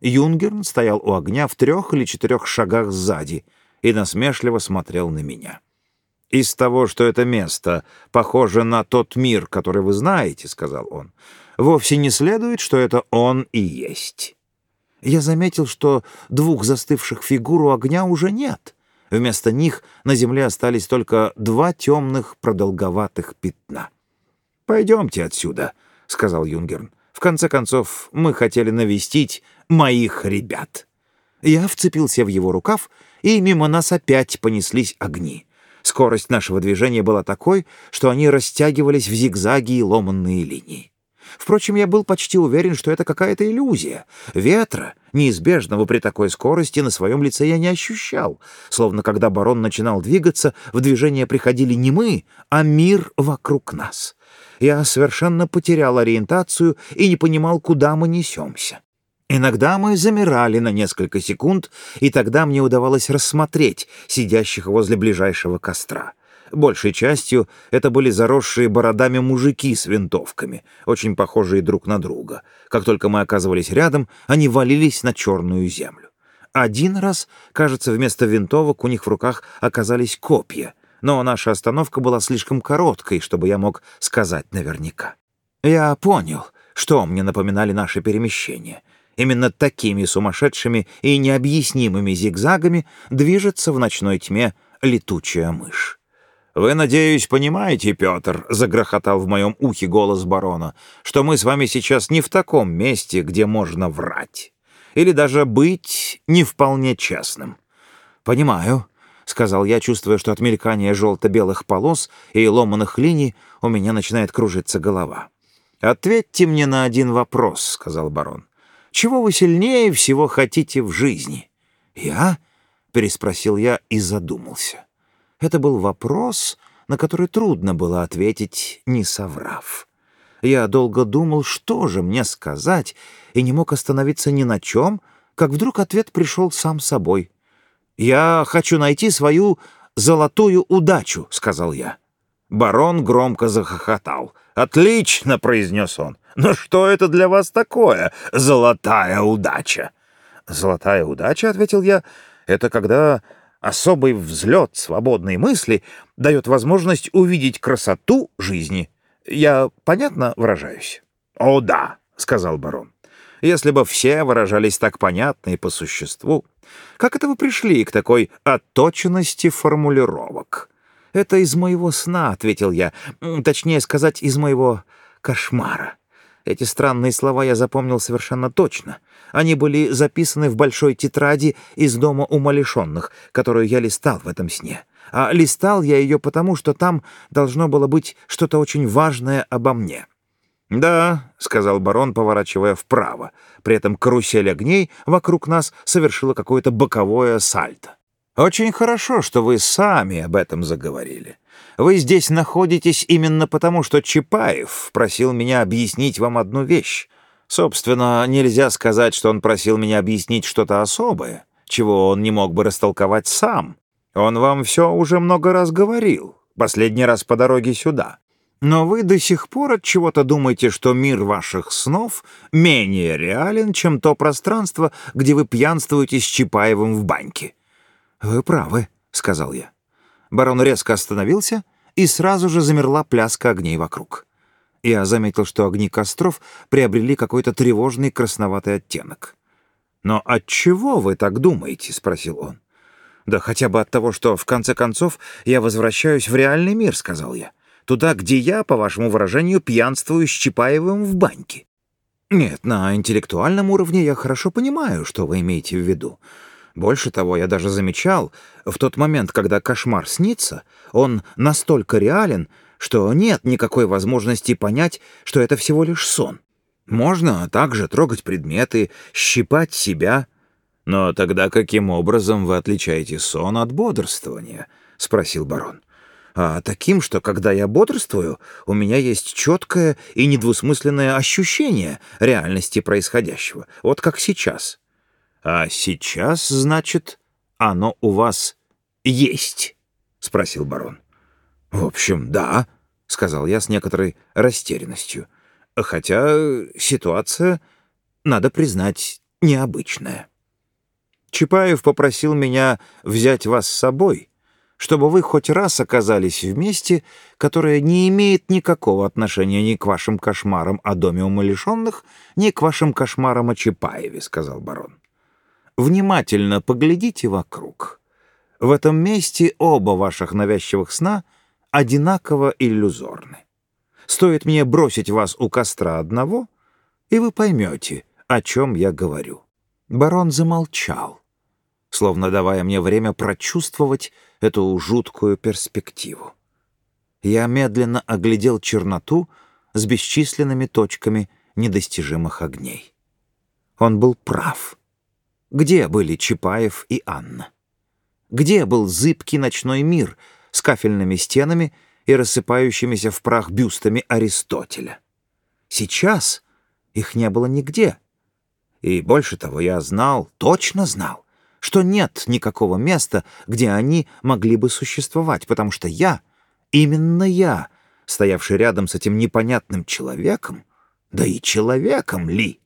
Юнгерн стоял у огня в трех или четырех шагах сзади и насмешливо смотрел на меня. «Из того, что это место похоже на тот мир, который вы знаете, — сказал он, — вовсе не следует, что это он и есть я заметил, что двух застывших фигур у огня уже нет. Вместо них на земле остались только два темных продолговатых пятна. «Пойдемте отсюда», — сказал Юнгерн. «В конце концов, мы хотели навестить моих ребят». Я вцепился в его рукав, и мимо нас опять понеслись огни. Скорость нашего движения была такой, что они растягивались в зигзаги и ломанные линии. Впрочем, я был почти уверен, что это какая-то иллюзия. Ветра, неизбежного при такой скорости, на своем лице я не ощущал. Словно когда барон начинал двигаться, в движение приходили не мы, а мир вокруг нас. Я совершенно потерял ориентацию и не понимал, куда мы несемся. Иногда мы замирали на несколько секунд, и тогда мне удавалось рассмотреть сидящих возле ближайшего костра. Большей частью это были заросшие бородами мужики с винтовками, очень похожие друг на друга. Как только мы оказывались рядом, они валились на черную землю. Один раз, кажется, вместо винтовок у них в руках оказались копья, но наша остановка была слишком короткой, чтобы я мог сказать наверняка. Я понял, что мне напоминали наши перемещения. Именно такими сумасшедшими и необъяснимыми зигзагами движется в ночной тьме летучая мышь. «Вы, надеюсь, понимаете, Петр», — загрохотал в моем ухе голос барона, «что мы с вами сейчас не в таком месте, где можно врать. Или даже быть не вполне честным». «Понимаю», — сказал я, чувствуя, что от мелькания желто-белых полос и ломаных линий у меня начинает кружиться голова. «Ответьте мне на один вопрос», — сказал барон. «Чего вы сильнее всего хотите в жизни?» «Я?» — переспросил я и задумался. Это был вопрос, на который трудно было ответить, не соврав. Я долго думал, что же мне сказать, и не мог остановиться ни на чем, как вдруг ответ пришел сам собой. «Я хочу найти свою золотую удачу», — сказал я. Барон громко захохотал. «Отлично!» — произнес он. «Но что это для вас такое, золотая удача?» «Золотая удача», — ответил я, — «это когда Особый взлет свободной мысли дает возможность увидеть красоту жизни. Я понятно выражаюсь? — О, да, — сказал барон. — Если бы все выражались так понятно и по существу. Как это вы пришли к такой отточенности формулировок? — Это из моего сна, — ответил я. Точнее сказать, из моего кошмара. Эти странные слова я запомнил совершенно точно. Они были записаны в большой тетради из дома умалишенных, которую я листал в этом сне. А листал я ее потому, что там должно было быть что-то очень важное обо мне. «Да», — сказал барон, поворачивая вправо. При этом карусель огней вокруг нас совершила какое-то боковое сальто. «Очень хорошо, что вы сами об этом заговорили. Вы здесь находитесь именно потому, что Чапаев просил меня объяснить вам одну вещь. Собственно, нельзя сказать, что он просил меня объяснить что-то особое, чего он не мог бы растолковать сам. Он вам все уже много раз говорил, последний раз по дороге сюда. Но вы до сих пор от чего-то думаете, что мир ваших снов менее реален, чем то пространство, где вы пьянствуете с Чапаевым в баньке. «Вы правы», — сказал я. Барон резко остановился, и сразу же замерла пляска огней вокруг. Я заметил, что огни костров приобрели какой-то тревожный красноватый оттенок. «Но от чего вы так думаете?» — спросил он. «Да хотя бы от того, что, в конце концов, я возвращаюсь в реальный мир», — сказал я. «Туда, где я, по вашему выражению, пьянствую с Чапаевым в баньке». «Нет, на интеллектуальном уровне я хорошо понимаю, что вы имеете в виду. Больше того, я даже замечал, в тот момент, когда кошмар снится, он настолько реален, что нет никакой возможности понять, что это всего лишь сон. Можно также трогать предметы, щипать себя. Но тогда каким образом вы отличаете сон от бодрствования? — спросил барон. А таким, что когда я бодрствую, у меня есть четкое и недвусмысленное ощущение реальности происходящего, вот как сейчас. «А сейчас, значит, оно у вас есть?» — спросил барон. «В общем, да», — сказал я с некоторой растерянностью. «Хотя ситуация, надо признать, необычная. Чапаев попросил меня взять вас с собой, чтобы вы хоть раз оказались в месте, которое не имеет никакого отношения ни к вашим кошмарам о доме умалишенных, ни к вашим кошмарам о Чапаеве», — сказал барон. Внимательно поглядите вокруг. В этом месте оба ваших навязчивых сна одинаково иллюзорны. Стоит мне бросить вас у костра одного, и вы поймете, о чем я говорю». Барон замолчал, словно давая мне время прочувствовать эту жуткую перспективу. Я медленно оглядел черноту с бесчисленными точками недостижимых огней. Он был прав. Где были Чапаев и Анна? Где был зыбкий ночной мир с кафельными стенами и рассыпающимися в прах бюстами Аристотеля? Сейчас их не было нигде. И больше того, я знал, точно знал, что нет никакого места, где они могли бы существовать, потому что я, именно я, стоявший рядом с этим непонятным человеком, да и человеком ли,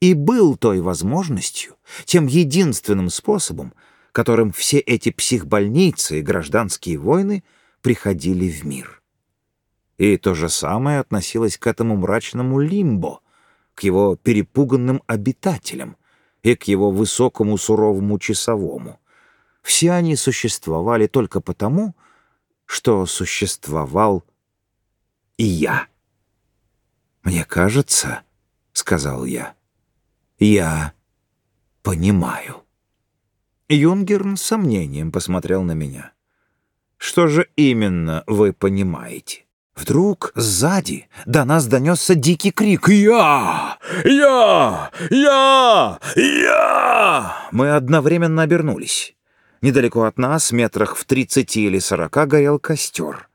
и был той возможностью, тем единственным способом, которым все эти психбольницы и гражданские войны приходили в мир. И то же самое относилось к этому мрачному лимбо, к его перепуганным обитателям и к его высокому суровому часовому. Все они существовали только потому, что существовал и я. «Мне кажется, — сказал я, — я понимаю. Юнгерн с сомнением посмотрел на меня. Что же именно вы понимаете? Вдруг сзади до нас донесся дикий крик «Я! Я! Я! Я!» Мы одновременно обернулись. Недалеко от нас, метрах в тридцати или сорока, горел костер.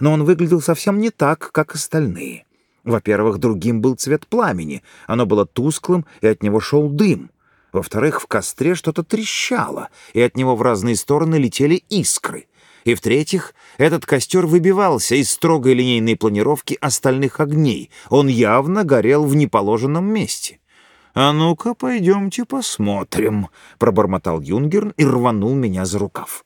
Но он выглядел совсем не так, как остальные. Во-первых, другим был цвет пламени. Оно было тусклым, и от него шел дым. Во-вторых, в костре что-то трещало, и от него в разные стороны летели искры. И в-третьих, этот костер выбивался из строгой линейной планировки остальных огней. Он явно горел в неположенном месте. «А ну-ка, пойдемте посмотрим», — пробормотал Юнгерн и рванул меня за рукав.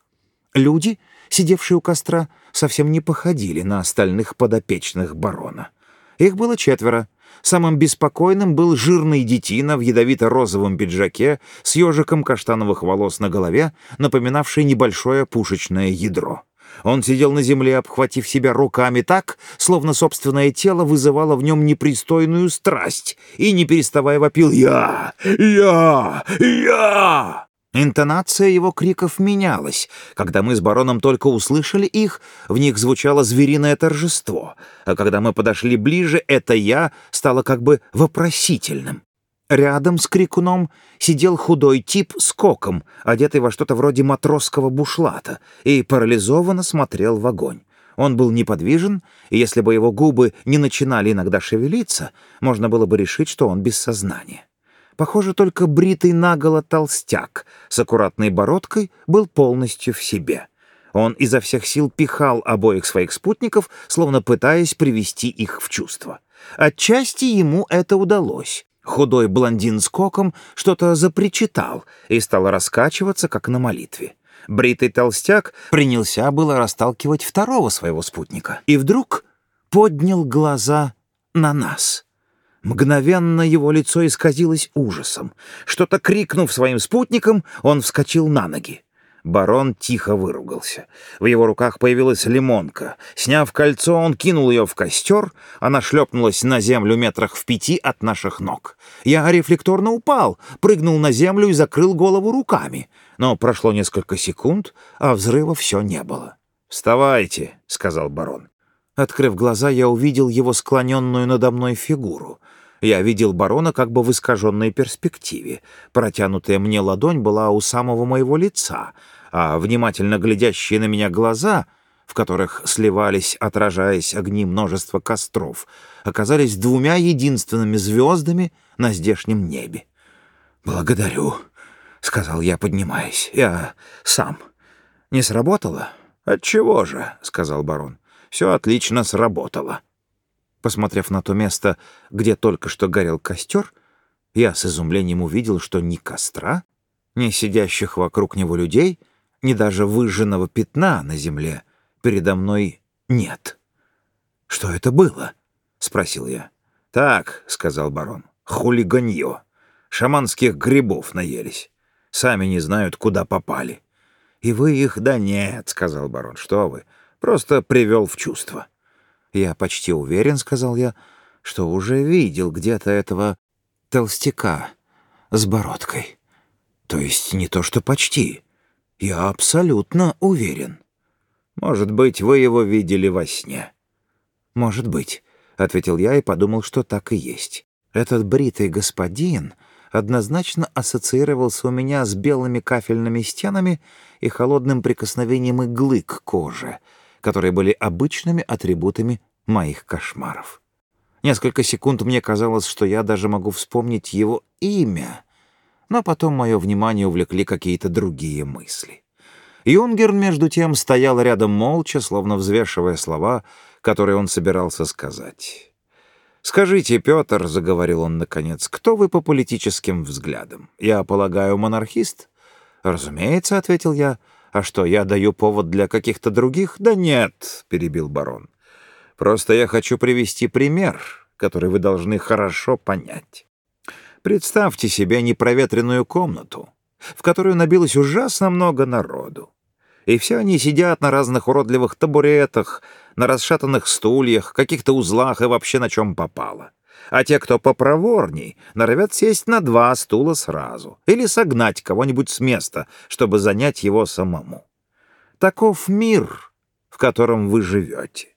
Люди, сидевшие у костра, совсем не походили на остальных подопечных барона. Их было четверо. Самым беспокойным был жирный детина в ядовито-розовом пиджаке с ежиком каштановых волос на голове, напоминавший небольшое пушечное ядро. Он сидел на земле, обхватив себя руками так, словно собственное тело вызывало в нем непристойную страсть, и, не переставая, вопил «Я! Я! Я!». Интонация его криков менялась. Когда мы с бароном только услышали их, в них звучало звериное торжество, а когда мы подошли ближе, это «я» стало как бы вопросительным. Рядом с крикуном сидел худой тип с коком, одетый во что-то вроде матросского бушлата, и парализованно смотрел в огонь. Он был неподвижен, и если бы его губы не начинали иногда шевелиться, можно было бы решить, что он без сознания. Похоже, только бритый наголо толстяк с аккуратной бородкой был полностью в себе. Он изо всех сил пихал обоих своих спутников, словно пытаясь привести их в чувство. Отчасти ему это удалось. Худой блондин с коком что-то запричитал и стал раскачиваться, как на молитве. Бритый толстяк принялся было расталкивать второго своего спутника. И вдруг поднял глаза на нас. Мгновенно его лицо исказилось ужасом. Что-то крикнув своим спутникам, он вскочил на ноги. Барон тихо выругался. В его руках появилась лимонка. Сняв кольцо, он кинул ее в костер. Она шлепнулась на землю метрах в пяти от наших ног. Я рефлекторно упал, прыгнул на землю и закрыл голову руками. Но прошло несколько секунд, а взрыва все не было. «Вставайте», — сказал барон. Открыв глаза, я увидел его склоненную надо мной фигуру. Я видел барона как бы в искаженной перспективе. Протянутая мне ладонь была у самого моего лица, а внимательно глядящие на меня глаза, в которых сливались, отражаясь огни множества костров, оказались двумя единственными звездами на здешнем небе. «Благодарю», — сказал я, поднимаясь. «Я сам. Не сработало?» «Отчего же?» — сказал барон. «Все отлично сработало». Посмотрев на то место, где только что горел костер, я с изумлением увидел, что ни костра, ни сидящих вокруг него людей, ни даже выжженного пятна на земле передо мной нет. «Что это было?» — спросил я. «Так», — сказал барон, — «хулиганье. Шаманских грибов наелись. Сами не знают, куда попали». «И вы их...» «Да нет», — сказал барон, — «что вы. Просто привел в чувство». «Я почти уверен», — сказал я, — «что уже видел где-то этого толстяка с бородкой. То есть не то, что почти. Я абсолютно уверен». «Может быть, вы его видели во сне?» «Может быть», — ответил я и подумал, что так и есть. Этот бритый господин однозначно ассоциировался у меня с белыми кафельными стенами и холодным прикосновением иглы к коже — которые были обычными атрибутами моих кошмаров. Несколько секунд мне казалось, что я даже могу вспомнить его имя, но потом мое внимание увлекли какие-то другие мысли. Юнгер, между тем, стоял рядом молча, словно взвешивая слова, которые он собирался сказать. «Скажите, Петр, — заговорил он наконец, — кто вы по политическим взглядам? Я полагаю, монархист?» «Разумеется, — ответил я, — а что, я даю повод для каких-то других? Да нет, перебил барон. Просто я хочу привести пример, который вы должны хорошо понять. Представьте себе непроветренную комнату, в которую набилось ужасно много народу. И все они сидят на разных уродливых табуретах, на расшатанных стульях, каких-то узлах и вообще на чем попало а те, кто попроворней, норовят сесть на два стула сразу или согнать кого-нибудь с места, чтобы занять его самому. Таков мир, в котором вы живете.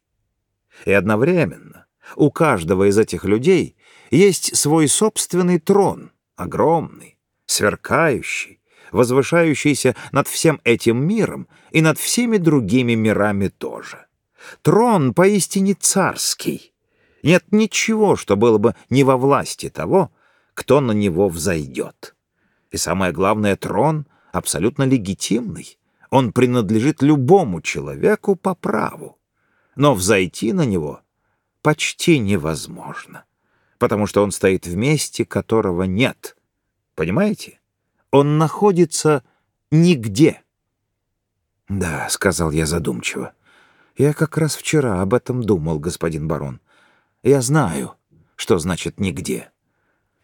И одновременно у каждого из этих людей есть свой собственный трон, огромный, сверкающий, возвышающийся над всем этим миром и над всеми другими мирами тоже. Трон поистине царский, нет ничего, что было бы не во власти того, кто на него взойдет. И самое главное, трон абсолютно легитимный. Он принадлежит любому человеку по праву. Но взойти на него почти невозможно, потому что он стоит в месте, которого нет. Понимаете? Он находится нигде. «Да», — сказал я задумчиво. «Я как раз вчера об этом думал, господин барон. Я знаю, что значит «нигде».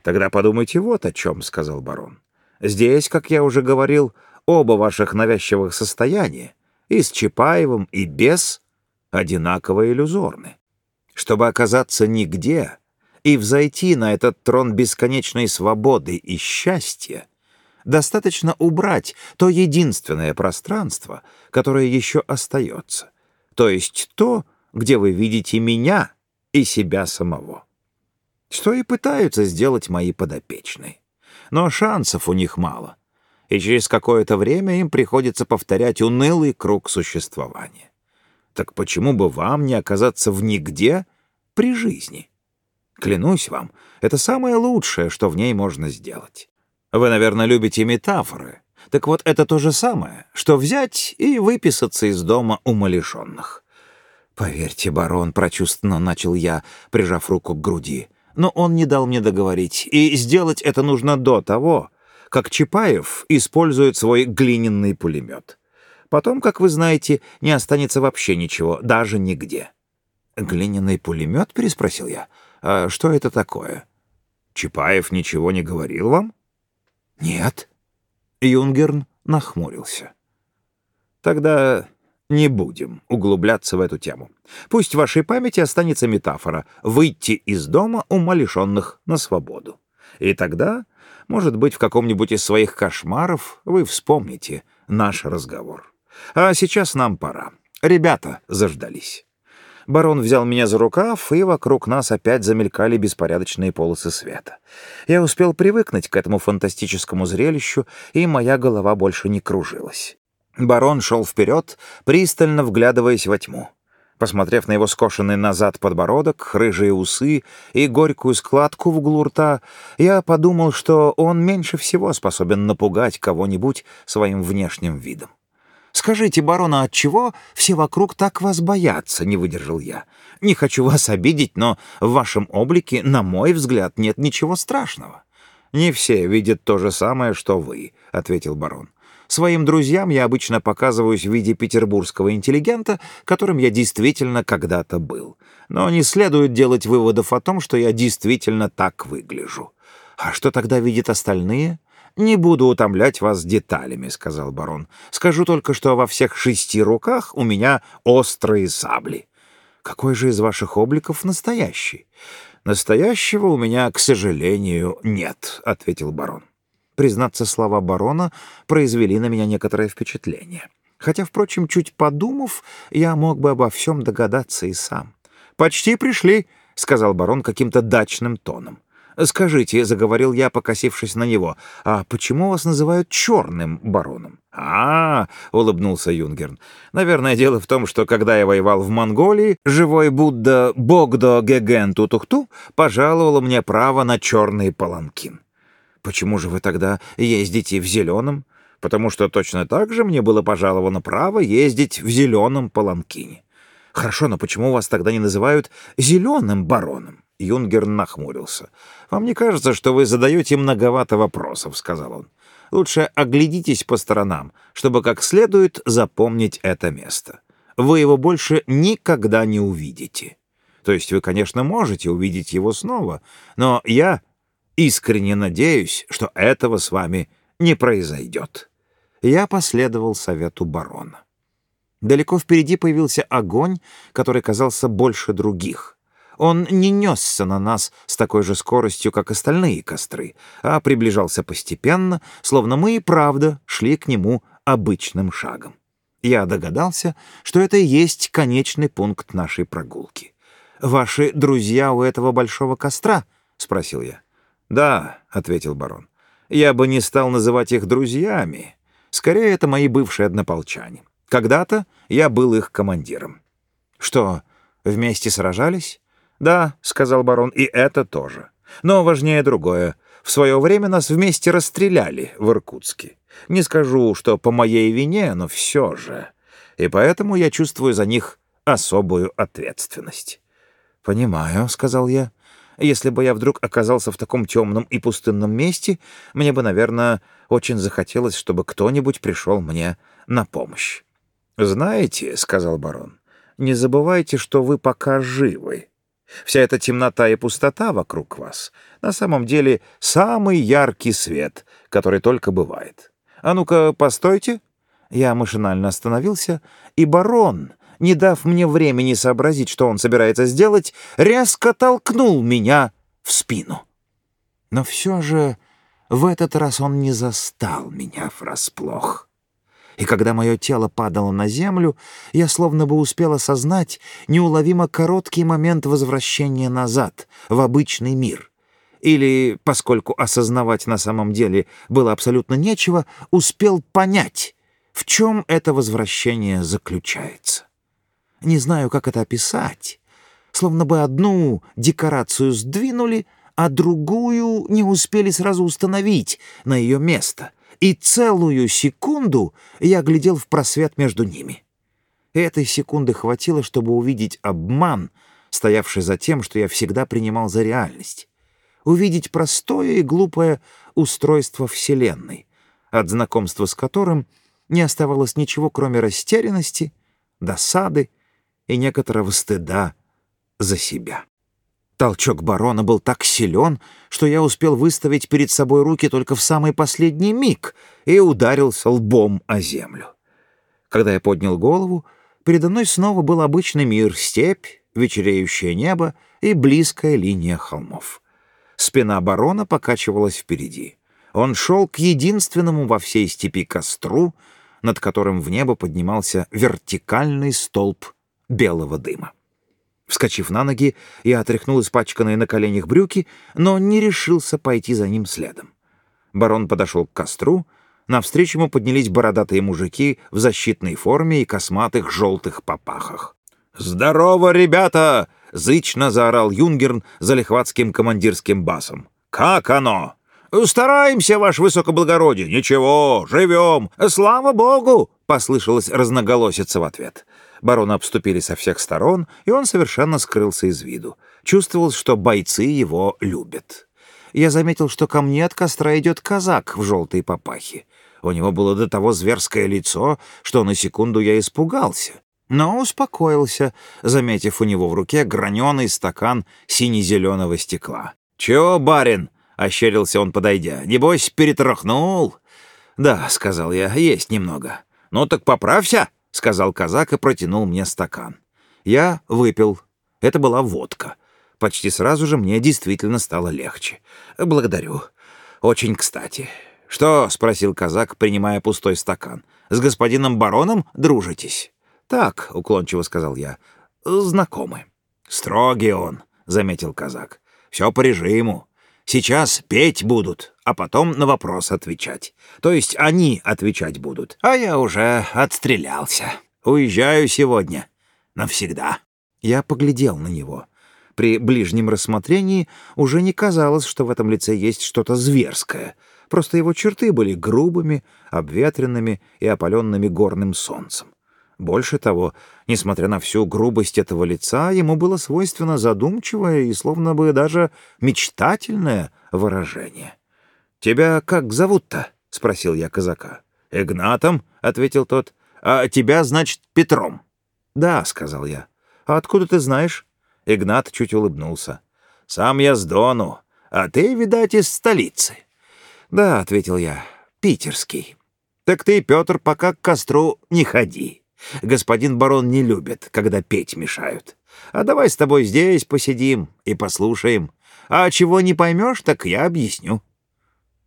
Тогда подумайте вот о чем, — сказал барон. Здесь, как я уже говорил, оба ваших навязчивых состояния, и с Чапаевым, и без одинаково иллюзорны. Чтобы оказаться нигде и взойти на этот трон бесконечной свободы и счастья, достаточно убрать то единственное пространство, которое еще остается, то есть то, где вы видите меня и себя самого. Что и пытаются сделать мои подопечные. Но шансов у них мало, и через какое-то время им приходится повторять унылый круг существования. Так почему бы вам не оказаться в нигде при жизни? Клянусь вам, это самое лучшее, что в ней можно сделать. Вы, наверное, любите метафоры. Так вот, это то же самое, что взять и выписаться из дома умалишенных. «Поверьте, барон», — прочувственно начал я, прижав руку к груди. Но он не дал мне договорить, и сделать это нужно до того, как Чапаев использует свой глиняный пулемет. Потом, как вы знаете, не останется вообще ничего, даже нигде. «Глиняный пулемет?» — переспросил я. «А что это такое?» «Чапаев ничего не говорил вам?» «Нет». Юнгерн нахмурился. «Тогда не будем углубляться в эту тему. Пусть в вашей памяти останется метафора «выйти из дома умалишенных на свободу». И тогда, может быть, в каком-нибудь из своих кошмаров вы вспомните наш разговор. А сейчас нам пора. Ребята заждались. Барон взял меня за рукав, и вокруг нас опять замелькали беспорядочные полосы света. Я успел привыкнуть к этому фантастическому зрелищу, и моя голова больше не кружилась. Барон шел вперед, пристально вглядываясь во тьму. Посмотрев на его скошенный назад подбородок, рыжие усы и горькую складку в углу рта, я подумал, что он меньше всего способен напугать кого-нибудь своим внешним видом. «Скажите, барон, а отчего все вокруг так вас боятся?» — не выдержал я. «Не хочу вас обидеть, но в вашем облике, на мой взгляд, нет ничего страшного». «Не все видят то же самое, что вы», — ответил барон. Своим друзьям я обычно показываюсь в виде петербургского интеллигента, которым я действительно когда-то был. Но не следует делать выводов о том, что я действительно так выгляжу. А что тогда видят остальные? «Не буду утомлять вас деталями», — сказал барон. «Скажу только, что во всех шести руках у меня острые сабли». «Какой же из ваших обликов настоящий?» «Настоящего у меня, к сожалению, нет», — ответил барон. Признаться, слова барона произвели на меня некоторое впечатление. Хотя, впрочем, чуть подумав, я мог бы обо всем догадаться и сам. «Почти пришли», — сказал барон каким-то дачным тоном. «Скажите», — заговорил я, покосившись на него, «а почему вас называют черным бароном?» «А, — улыбнулся Юнгерн, — наверное, дело в том, что когда я воевал в Монголии, живой Будда Богдо Геген Тутухту пожаловал мне право на черный паланкин. Почему же вы тогда ездите в зеленом? Потому что точно так же мне было пожаловано право ездить в зеленом паланкине. Хорошо, но почему вас тогда не называют зеленым бароном? Юнгер нахмурился. «Вам не кажется, что вы задаете многовато вопросов?» — сказал он. «Лучше оглядитесь по сторонам, чтобы как следует запомнить это место. Вы его больше никогда не увидите. То есть вы, конечно, можете увидеть его снова, но я Искренне надеюсь, что этого с вами не произойдет. Я последовал совету барона. Далеко впереди появился огонь, который казался больше других. Он не несся на нас с такой же скоростью, как остальные костры, а приближался постепенно, словно мы и правда шли к нему обычным шагом. Я догадался, что это и есть конечный пункт нашей прогулки. «Ваши друзья у этого большого костра?» — спросил я. «Да», — ответил барон, — «я бы не стал называть их друзьями. Скорее, это мои бывшие однополчане. Когда-то я был их командиром». «Что, вместе сражались?» «Да», — сказал барон, — «и это тоже. Но важнее другое. В свое время нас вместе расстреляли в Иркутске. Не скажу, что по моей вине, но все же. И поэтому я чувствую за них особую ответственность». «Понимаю», — сказал я. Если бы я вдруг оказался в таком темном и пустынном месте, мне бы, наверное, очень захотелось, чтобы кто-нибудь пришел мне на помощь. «Знаете», — сказал барон, — «не забывайте, что вы пока живы. Вся эта темнота и пустота вокруг вас на самом деле самый яркий свет, который только бывает. А ну-ка, постойте». Я машинально остановился, и барон, не дав мне времени сообразить, что он собирается сделать, резко толкнул меня в спину. Но все же в этот раз он не застал меня врасплох. И когда мое тело падало на землю, я словно бы успел осознать неуловимо короткий момент возвращения назад, в обычный мир. Или, поскольку осознавать на самом деле было абсолютно нечего, успел понять, в чем это возвращение заключается. Не знаю, как это описать. Словно бы одну декорацию сдвинули, а другую не успели сразу установить на ее место. И целую секунду я глядел в просвет между ними. Этой секунды хватило, чтобы увидеть обман, стоявший за тем, что я всегда принимал за реальность. Увидеть простое и глупое устройство Вселенной, от знакомства с которым — не оставалось ничего, кроме растерянности, досады и некоторого стыда за себя. Толчок барона был так силен, что я успел выставить перед собой руки только в самый последний миг и ударился лбом о землю. Когда я поднял голову, передо мной снова был обычный мир, степь, вечереющее небо и близкая линия холмов. Спина барона покачивалась впереди. Он шел к единственному во всей степи костру, над которым в небо поднимался вертикальный столб белого дыма. Вскочив на ноги, я отряхнул испачканные на коленях брюки, но не решился пойти за ним следом. Барон подошел к костру, навстречу ему поднялись бородатые мужики в защитной форме и косматых желтых попахах. «Здорово, ребята!» — зычно заорал Юнгерн за лихватским командирским басом. «Как оно?» «Стараемся, ваше высокоблагородие! Ничего, живем! Слава богу!» — послышалось разноголосица в ответ. Барона обступили со всех сторон, и он совершенно скрылся из виду. Чувствовалось, что бойцы его любят. Я заметил, что ко мне от костра идет казак в желтой папахе. У него было до того зверское лицо, что на секунду я испугался. Но успокоился, заметив у него в руке граненый стакан сине-зеленого стекла. «Чего, барин?» — ощерился он, подойдя. «Небось, перетрахнул?» «Да», — сказал я, — «есть немного». «Ну так поправься», — сказал казак и протянул мне стакан. Я выпил. Это была водка. Почти сразу же мне действительно стало легче. «Благодарю. Очень кстати». «Что?» — спросил казак, принимая пустой стакан. «С господином бароном дружитесь?» «Так», — уклончиво сказал я, — «знакомы». «Строгий он», — заметил казак. «Все по режиму. Сейчас петь будут, а потом на вопрос отвечать. То есть они отвечать будут. А я уже отстрелялся. Уезжаю сегодня. Навсегда. Я поглядел на него. При ближнем рассмотрении уже не казалось, что в этом лице есть что-то зверское. Просто его черты были грубыми, обветренными и опаленными горным солнцем. Больше того, несмотря на всю грубость этого лица, ему было свойственно задумчивое и словно бы даже мечтательное выражение. «Тебя как зовут-то?» — спросил я казака. «Игнатом», — ответил тот. «А тебя, значит, Петром?» «Да», — сказал я. «А откуда ты знаешь?» Игнат чуть улыбнулся. «Сам я с Дону, а ты, видать, из столицы». «Да», — ответил я, — «питерский». «Так ты, Петр, пока к костру не ходи». Господин барон не любит, когда петь мешают. А давай с тобой здесь посидим и послушаем. А чего не поймешь, так я объясню».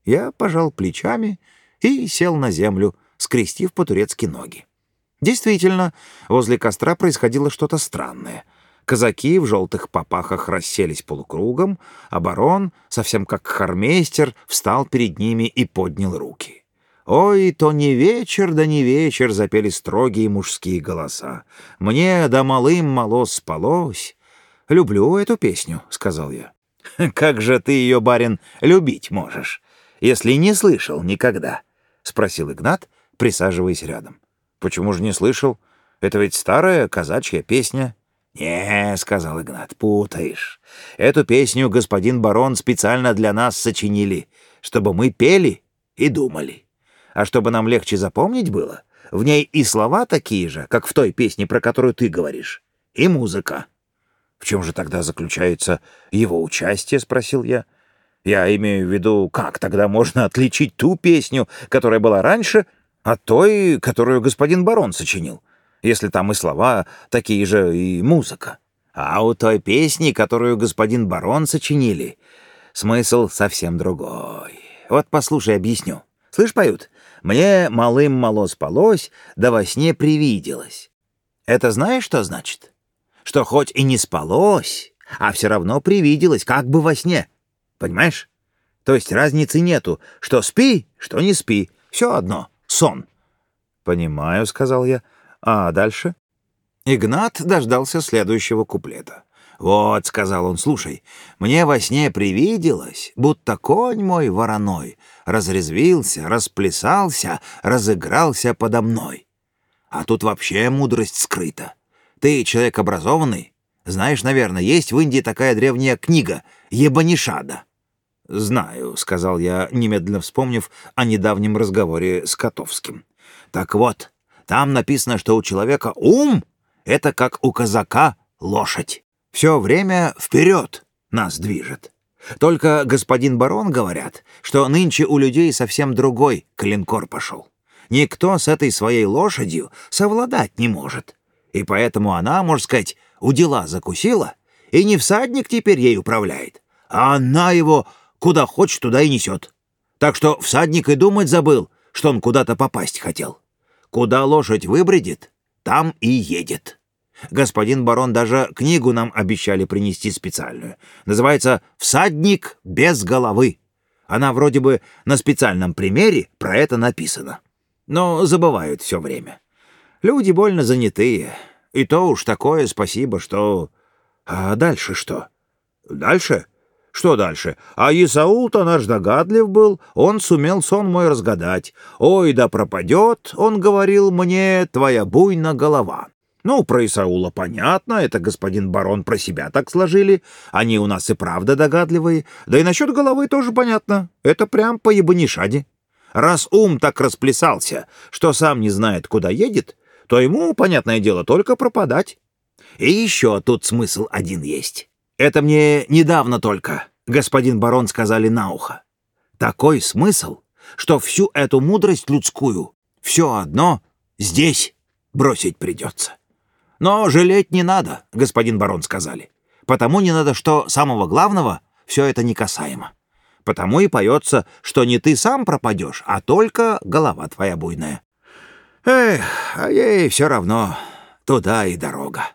Я пожал плечами и сел на землю, скрестив по-турецки ноги. Действительно, возле костра происходило что-то странное. Казаки в желтых попахах расселись полукругом, а барон, совсем как хармейстер, встал перед ними и поднял руки. Ой, то не вечер, да не вечер, запели строгие мужские голоса. Мне да малым мало спалось. Люблю эту песню, сказал я. Как же ты ее, барин, любить можешь, если не слышал никогда? Спросил Игнат, присаживаясь рядом. Почему же не слышал? Это ведь старая казачья песня. «Не», — сказал Игнат, — «путаешь. Эту песню господин барон специально для нас сочинили, чтобы мы пели и думали». А чтобы нам легче запомнить было, в ней и слова такие же, как в той песне, про которую ты говоришь, и музыка. «В чем же тогда заключается его участие?» — спросил я. «Я имею в виду, как тогда можно отличить ту песню, которая была раньше, От той, которую господин барон сочинил, если там и слова такие же, и музыка. А у той песни, которую господин барон сочинили, смысл совсем другой. Вот послушай, объясню. Слышь, поют? Мне малым мало спалось, да во сне привиделось. Это знаешь, что значит? Что хоть и не спалось, а все равно привиделось, как бы во сне. Понимаешь? То есть разницы нету, что спи, что не спи. Все одно. Сон. «Понимаю», — сказал я. «А дальше?» Игнат дождался следующего куплета. «Вот», — сказал он, — «слушай, мне во сне привиделось, будто конь мой вороной разрезвился, расплясался, разыгрался подо мной. А тут вообще мудрость скрыта. Ты человек образованный. Знаешь, наверное, есть в Индии такая древняя книга «Ебанишада». «Знаю», — сказал я, немедленно вспомнив о недавнем разговоре с Котовским. «Так вот, там написано, что у человека ум — это как у казака лошадь. Все время вперед нас движет. Только господин барон говорят, что нынче у людей совсем другой клинкор пошел. Никто с этой своей лошадью совладать не может. И поэтому она, можно сказать, у дела закусила, и не всадник теперь ей управляет, а она его куда хочет, туда и несет. Так что всадник и думать забыл, что он куда-то попасть хотел. Куда лошадь выбредет, там и едет. Господин барон даже книгу нам обещали принести специальную. Называется «Всадник без головы». Она вроде бы на специальном примере про это написана. Но забывают все время. Люди больно занятые. И то уж такое спасибо, что... А дальше что? Дальше? Что дальше? А Исаул-то наш догадлив был, он сумел сон мой разгадать. Ой, да пропадет, он говорил мне, твоя буйна голова. Ну, про Исаула понятно, это господин барон про себя так сложили. Они у нас и правда догадливые. Да и насчет головы тоже понятно. Это прям по ебанишаде. Раз ум так расплясался, что сам не знает, куда едет, то ему, понятное дело, только пропадать. И еще тут смысл один есть. Это мне недавно только, господин барон, сказали на ухо. Такой смысл, что всю эту мудрость людскую все одно здесь бросить придется. Но жалеть не надо, господин барон, сказали. Потому не надо, что самого главного все это не касаемо. Потому и поется, что не ты сам пропадешь, а только голова твоя буйная. Эх, а ей все равно туда и дорога.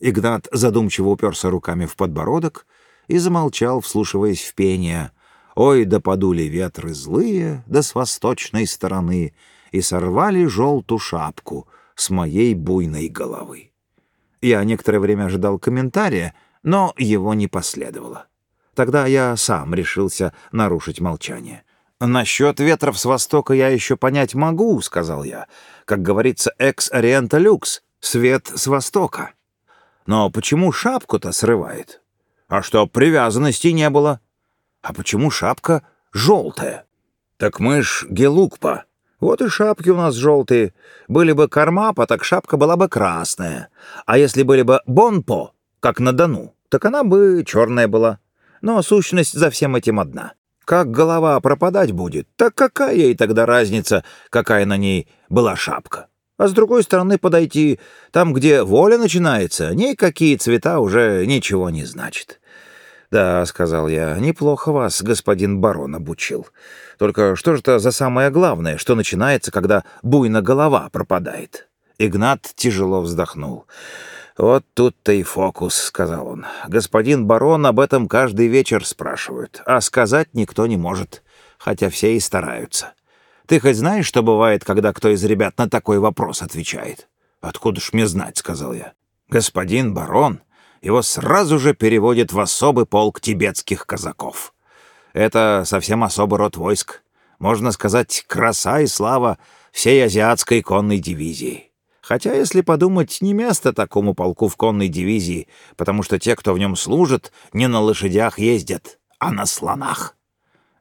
Игнат задумчиво уперся руками в подбородок и замолчал, вслушиваясь в пение. «Ой, да подули ветры злые, да с восточной стороны, и сорвали желтую шапку с моей буйной головы». Я некоторое время ожидал комментария, но его не последовало. Тогда я сам решился нарушить молчание. «Насчет ветров с востока я еще понять могу», — сказал я. «Как говорится, экс-ориента люкс, свет с востока». Но почему шапку-то срывает? А что, привязанности не было? А почему шапка желтая? Так мы ж гелукпа. Вот и шапки у нас желтые. Были бы кармапа, так шапка была бы красная. А если были бы бонпо, как на Дону, так она бы черная была. Но сущность за всем этим одна. Как голова пропадать будет, так какая ей тогда разница, какая на ней была шапка? А с другой стороны подойти, там, где воля начинается, никакие цвета уже ничего не значат. «Да», — сказал я, — «неплохо вас господин барон обучил. Только что же это за самое главное, что начинается, когда буйно голова пропадает?» Игнат тяжело вздохнул. «Вот тут-то и фокус», — сказал он. «Господин барон об этом каждый вечер спрашивают, а сказать никто не может, хотя все и стараются. Ты хоть знаешь, что бывает, когда кто из ребят на такой вопрос отвечает? Откуда ж мне знать, сказал я. Господин барон, его сразу же переводит в особый полк тибетских казаков. Это совсем особый род войск. Можно сказать, краса и слава всей азиатской конной дивизии. Хотя, если подумать, не место такому полку в конной дивизии, потому что те, кто в нем служит, не на лошадях ездят, а на слонах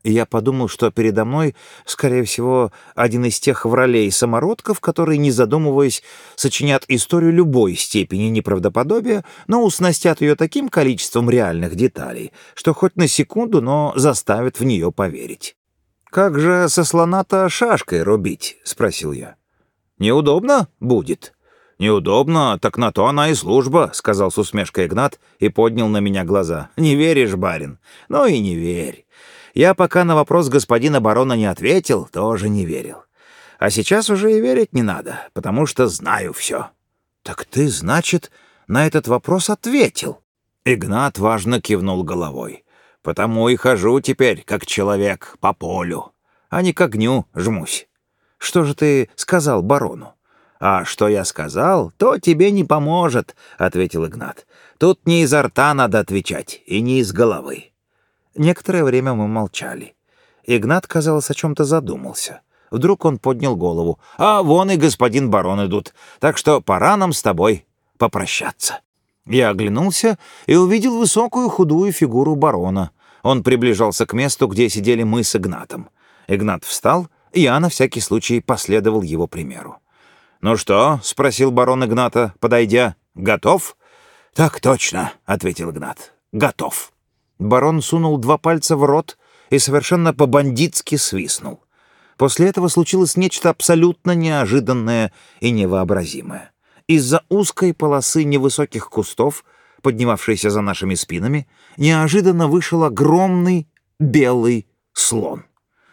и я подумал, что передо мной, скорее всего, один из тех вралей-самородков, которые, не задумываясь, сочинят историю любой степени неправдоподобия, но уснастят ее таким количеством реальных деталей, что хоть на секунду, но заставят в нее поверить. «Как же со слона-то шашкой рубить?» — спросил я. «Неудобно будет?» «Неудобно, так на то она и служба», — сказал с усмешкой Игнат и поднял на меня глаза. «Не веришь, барин? Ну и не верь. Я пока на вопрос господина барона не ответил, тоже не верил. А сейчас уже и верить не надо, потому что знаю все». «Так ты, значит, на этот вопрос ответил?» Игнат важно кивнул головой. «Потому и хожу теперь, как человек, по полю, а не к огню жмусь. Что же ты сказал барону?» «А что я сказал, то тебе не поможет», — ответил Игнат. «Тут не изо рта надо отвечать, и не из головы». Некоторое время мы молчали. Игнат, казалось, о чем-то задумался. Вдруг он поднял голову. «А вон и господин барон идут, так что пора нам с тобой попрощаться». Я оглянулся и увидел высокую худую фигуру барона. Он приближался к месту, где сидели мы с Игнатом. Игнат встал, и я на всякий случай последовал его примеру. «Ну что?» — спросил барон Игната, подойдя. «Готов?» «Так точно», — ответил Игнат. «Готов». Барон сунул два пальца в рот и совершенно по-бандитски свистнул. После этого случилось нечто абсолютно неожиданное и невообразимое. Из-за узкой полосы невысоких кустов, поднимавшейся за нашими спинами, неожиданно вышел огромный белый слон.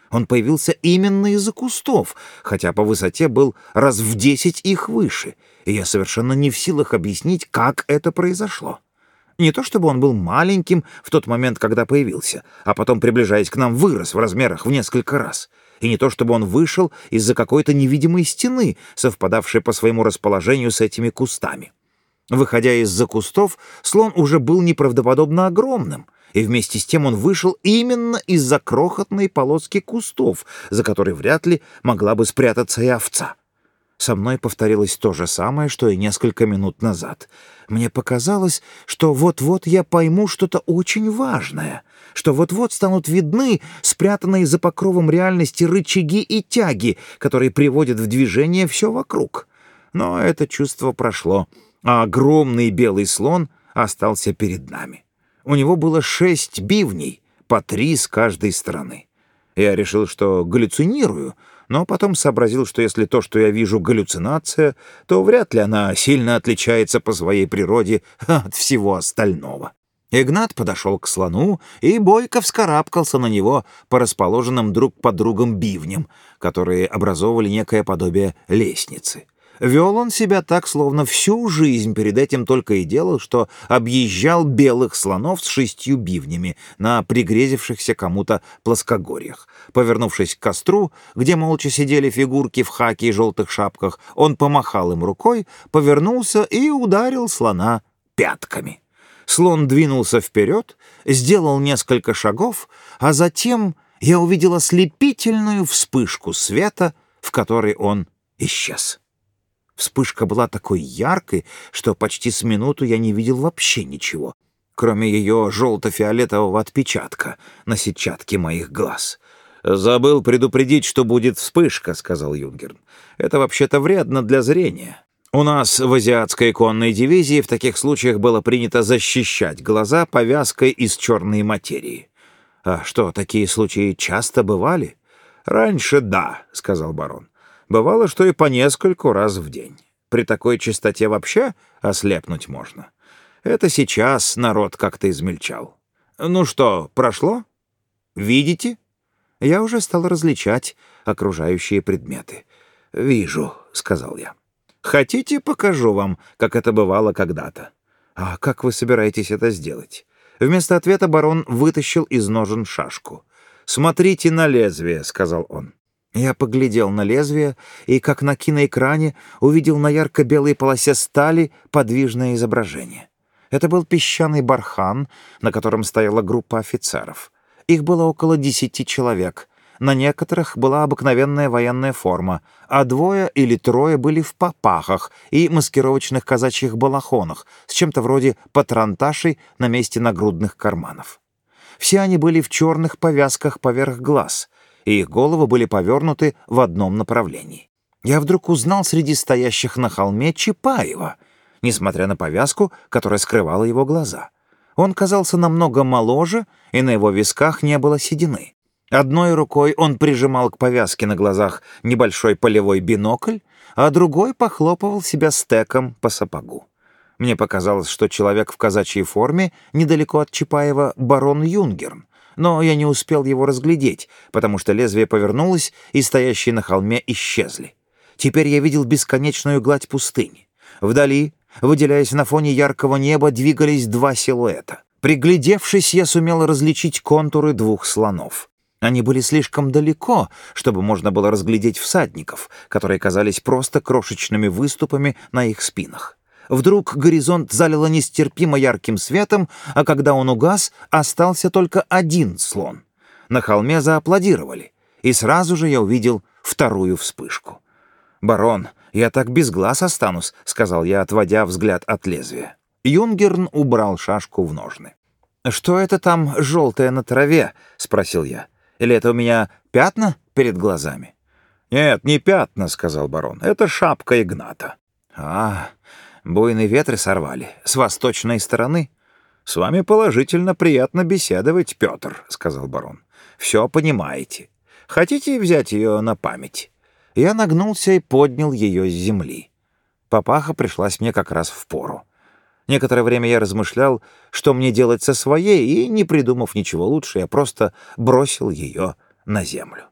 Он появился именно из-за кустов, хотя по высоте был раз в десять их выше, и я совершенно не в силах объяснить, как это произошло. Не то чтобы он был маленьким в тот момент, когда появился, а потом, приближаясь к нам, вырос в размерах в несколько раз. И не то чтобы он вышел из-за какой-то невидимой стены, совпадавшей по своему расположению с этими кустами. Выходя из-за кустов, слон уже был неправдоподобно огромным, и вместе с тем он вышел именно из-за крохотной полоски кустов, за которой вряд ли могла бы спрятаться и овца. Со мной повторилось то же самое, что и несколько минут назад. Мне показалось, что вот-вот я пойму что-то очень важное, что вот-вот станут видны спрятанные за покровом реальности рычаги и тяги, которые приводят в движение все вокруг. Но это чувство прошло, а огромный белый слон остался перед нами. У него было шесть бивней, по три с каждой стороны. Я решил, что галлюцинирую, но потом сообразил, что если то, что я вижу, галлюцинация, то вряд ли она сильно отличается по своей природе от всего остального. Игнат подошел к слону и бойко вскарабкался на него по расположенным друг под другом бивням, которые образовывали некое подобие лестницы. Вел он себя так, словно всю жизнь перед этим только и делал, что объезжал белых слонов с шестью бивнями на пригрезившихся кому-то плоскогорьях. Повернувшись к костру, где молча сидели фигурки в хаке и желтых шапках, он помахал им рукой, повернулся и ударил слона пятками. Слон двинулся вперед, сделал несколько шагов, а затем я увидел ослепительную вспышку света, в которой он исчез. Вспышка была такой яркой, что почти с минуту я не видел вообще ничего, кроме ее желто-фиолетового отпечатка на сетчатке моих глаз. «Забыл предупредить, что будет вспышка», — сказал Юнгерн. «Это вообще-то вредно для зрения». У нас в азиатской конной дивизии в таких случаях было принято защищать глаза повязкой из черной материи. А что, такие случаи часто бывали? Раньше да, сказал барон. Бывало, что и по нескольку раз в день. При такой частоте вообще ослепнуть можно. Это сейчас народ как-то измельчал. Ну что, прошло? Видите? Я уже стал различать окружающие предметы. «Вижу», — сказал я. «Хотите, покажу вам, как это бывало когда-то?» «А как вы собираетесь это сделать?» Вместо ответа барон вытащил из ножен шашку. «Смотрите на лезвие», — сказал он. Я поглядел на лезвие и, как на киноэкране, увидел на ярко-белой полосе стали подвижное изображение. Это был песчаный бархан, на котором стояла группа офицеров. Их было около десяти человек. На некоторых была обыкновенная военная форма, а двое или трое были в попахах и маскировочных казачьих балахонах с чем-то вроде патронташей на месте нагрудных карманов. Все они были в черных повязках поверх глаз — и их головы были повернуты в одном направлении. Я вдруг узнал среди стоящих на холме Чапаева, несмотря на повязку, которая скрывала его глаза. Он казался намного моложе, и на его висках не было седины. Одной рукой он прижимал к повязке на глазах небольшой полевой бинокль, а другой похлопывал себя стеком по сапогу. Мне показалось, что человек в казачьей форме недалеко от Чапаева барон Юнгерн, но я не успел его разглядеть, потому что лезвие повернулось, и стоящие на холме исчезли. Теперь я видел бесконечную гладь пустыни. Вдали, выделяясь на фоне яркого неба, двигались два силуэта. Приглядевшись, я сумел различить контуры двух слонов. Они были слишком далеко, чтобы можно было разглядеть всадников, которые казались просто крошечными выступами на их спинах. Вдруг горизонт залило нестерпимо ярким светом, а когда он угас, остался только один слон. На холме зааплодировали, и сразу же я увидел вторую вспышку. «Барон, я так без глаз останусь», — сказал я, отводя взгляд от лезвия. Юнгерн убрал шашку в ножны. «Что это там желтое на траве?» — спросил я. «Или это у меня пятна перед глазами?» «Нет, не пятна», — сказал барон. «Это шапка Игната». «А, буйные ветры сорвали. С восточной стороны?» «С вами положительно приятно беседовать, Петр», — сказал барон. «Все понимаете. Хотите взять ее на память?» Я нагнулся и поднял ее с земли. Папаха пришлась мне как раз в пору. Некоторое время я размышлял, что мне делать со своей, и, не придумав ничего лучше, я просто бросил ее на землю.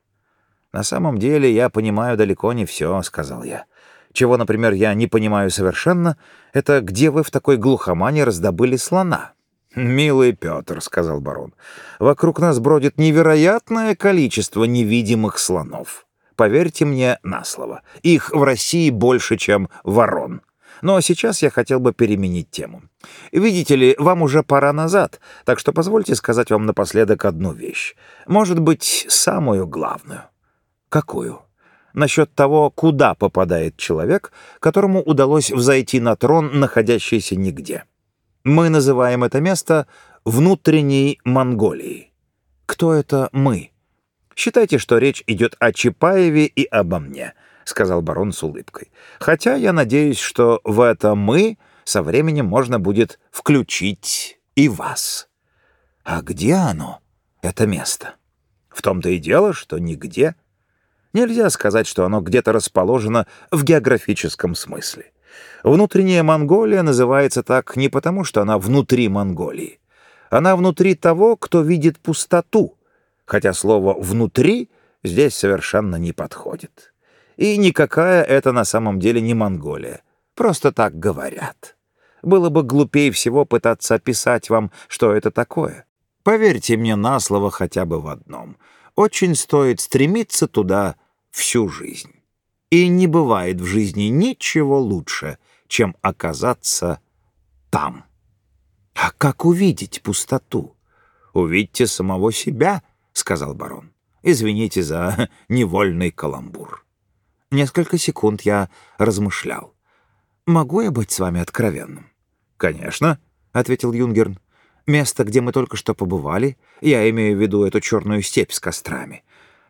«На самом деле я понимаю далеко не все», — сказал я. «Чего, например, я не понимаю совершенно, это где вы в такой глухомане раздобыли слона?» «Милый Петр», — сказал барон, — «вокруг нас бродит невероятное количество невидимых слонов. Поверьте мне на слово, их в России больше, чем ворон. Но сейчас я хотел бы переменить тему. Видите ли, вам уже пора назад, так что позвольте сказать вам напоследок одну вещь. Может быть, самую главную. Какую? Насчет того, куда попадает человек, которому удалось взойти на трон, находящийся нигде. Мы называем это место внутренней Монголией. Кто это «мы»? Считайте, что речь идет о Чапаеве и обо мне, — сказал барон с улыбкой. Хотя я надеюсь, что в это «мы» со временем можно будет включить и вас. А где оно, это место? В том-то и дело, что нигде. Нельзя сказать, что оно где-то расположено в географическом смысле. Внутренняя Монголия называется так не потому, что она внутри Монголии. Она внутри того, кто видит пустоту — хотя слово «внутри» здесь совершенно не подходит. И никакая это на самом деле не Монголия. Просто так говорят. Было бы глупее всего пытаться описать вам, что это такое. Поверьте мне на слово хотя бы в одном. Очень стоит стремиться туда всю жизнь. И не бывает в жизни ничего лучше, чем оказаться там. А как увидеть пустоту? Увидьте самого себя —— сказал барон. «Извините за невольный каламбур». Несколько секунд я размышлял. «Могу я быть с вами откровенным?» «Конечно», — ответил Юнгерн. «Место, где мы только что побывали, я имею в виду эту черную степь с кострами,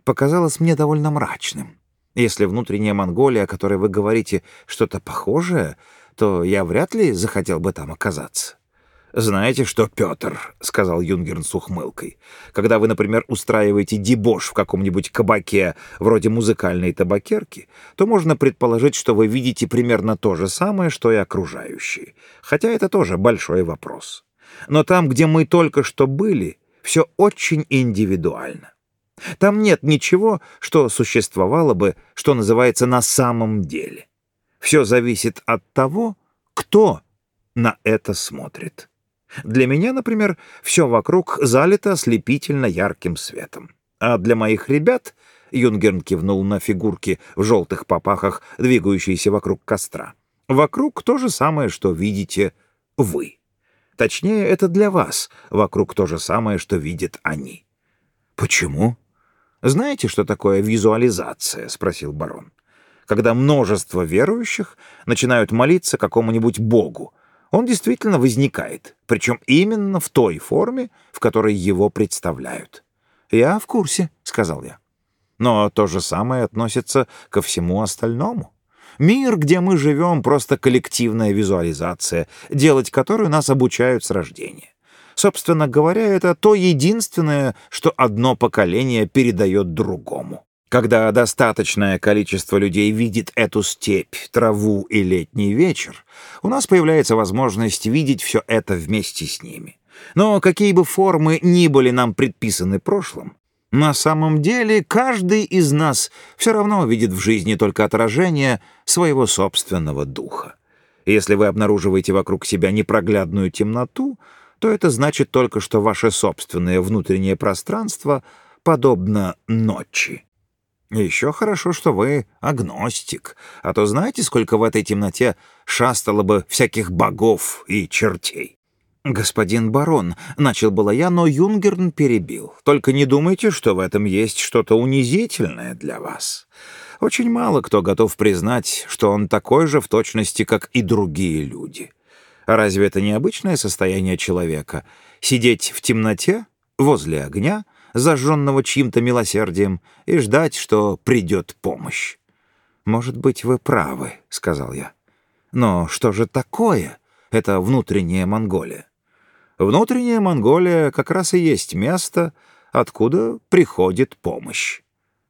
показалось мне довольно мрачным. Если внутренняя Монголия, о которой вы говорите, что-то похожее, то я вряд ли захотел бы там оказаться». «Знаете что, Петр, — сказал Юнгерн с ухмылкой, — когда вы, например, устраиваете дебош в каком-нибудь кабаке вроде музыкальной табакерки, то можно предположить, что вы видите примерно то же самое, что и окружающие. Хотя это тоже большой вопрос. Но там, где мы только что были, все очень индивидуально. Там нет ничего, что существовало бы, что называется, на самом деле. Все зависит от того, кто на это смотрит. Для меня, например, все вокруг залито ослепительно ярким светом. А для моих ребят, — Юнгерн кивнул на фигурки в желтых попахах, двигающиеся вокруг костра, — вокруг то же самое, что видите вы. Точнее, это для вас вокруг то же самое, что видят они. Почему? Знаете, что такое визуализация? — спросил барон. Когда множество верующих начинают молиться какому-нибудь богу, он действительно возникает, причем именно в той форме, в которой его представляют. «Я в курсе», — сказал я. Но то же самое относится ко всему остальному. Мир, где мы живем, просто коллективная визуализация, делать которую нас обучают с рождения. Собственно говоря, это то единственное, что одно поколение передает другому. Когда достаточное количество людей видит эту степь, траву и летний вечер, у нас появляется возможность видеть все это вместе с ними. Но какие бы формы ни были нам предписаны прошлым, на самом деле каждый из нас все равно видит в жизни только отражение своего собственного духа. Если вы обнаруживаете вокруг себя непроглядную темноту, то это значит только, что ваше собственное внутреннее пространство подобно ночи. Еще хорошо, что вы агностик, а то знаете, сколько в этой темноте шастало бы всяких богов и чертей. «Господин барон», — начал было я, но Юнгерн перебил. «Только не думайте, что в этом есть что-то унизительное для вас. Очень мало кто готов признать, что он такой же в точности, как и другие люди. Разве это не обычное состояние человека — сидеть в темноте, возле огня, зажженного чьим-то милосердием, и ждать, что придет помощь? «Может быть, вы правы», — сказал я. «Но что же такое эта внутренняя Монголия?» Внутренняя Монголия как раз и есть место, откуда приходит помощь.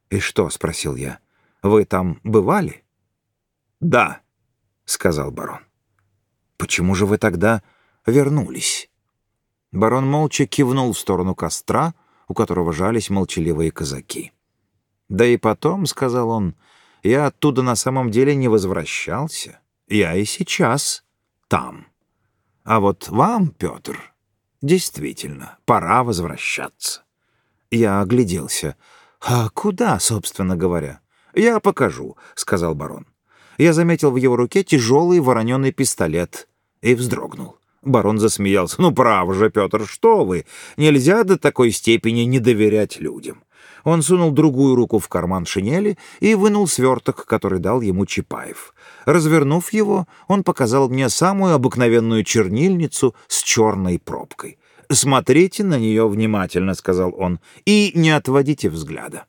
«И что?» — спросил я. «Вы там бывали?» «Да», — сказал барон. «Почему же вы тогда вернулись?» Барон молча кивнул в сторону костра, у которого жались молчаливые казаки. «Да и потом», — сказал он, — «я оттуда на самом деле не возвращался. Я и сейчас там. А вот вам, Петр, Действительно, пора возвращаться. Я огляделся. «А куда, собственно говоря?» «Я покажу», — сказал барон. Я заметил в его руке тяжелый вороненый пистолет и вздрогнул. Барон засмеялся. «Ну, право же, Петр, что вы? Нельзя до такой степени не доверять людям». Он сунул другую руку в карман шинели и вынул сверток, который дал ему Чапаев. Развернув его, он показал мне самую обыкновенную чернильницу с черной пробкой. «Смотрите на нее внимательно», — сказал он, — «и не отводите взгляда».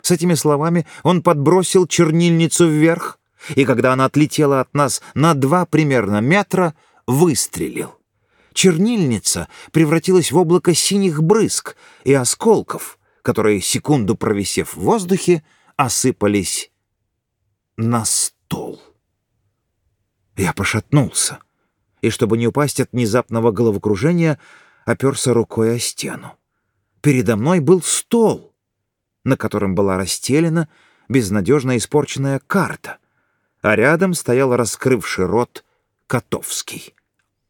С этими словами он подбросил чернильницу вверх, и когда она отлетела от нас на два примерно метра, выстрелил. Чернильница превратилась в облако синих брызг и осколков, которые, секунду провисев в воздухе, осыпались на стол. Я пошатнулся, и, чтобы не упасть от внезапного головокружения, оперся рукой о стену. Передо мной был стол, на котором была расстелена безнадежно испорченная карта, а рядом стоял раскрывший рот Котовский.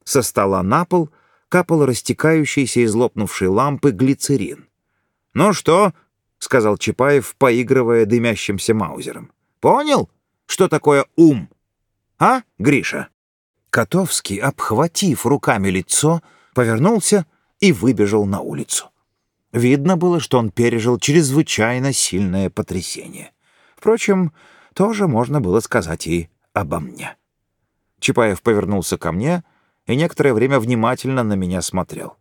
Со стола на пол капал растекающийся из лопнувшей лампы глицерин. «Ну что?» — сказал Чапаев, поигрывая дымящимся маузером. «Понял, что такое ум? А, Гриша?» Котовский, обхватив руками лицо, повернулся и выбежал на улицу. Видно было, что он пережил чрезвычайно сильное потрясение. Впрочем, тоже можно было сказать и обо мне. Чапаев повернулся ко мне и некоторое время внимательно на меня смотрел.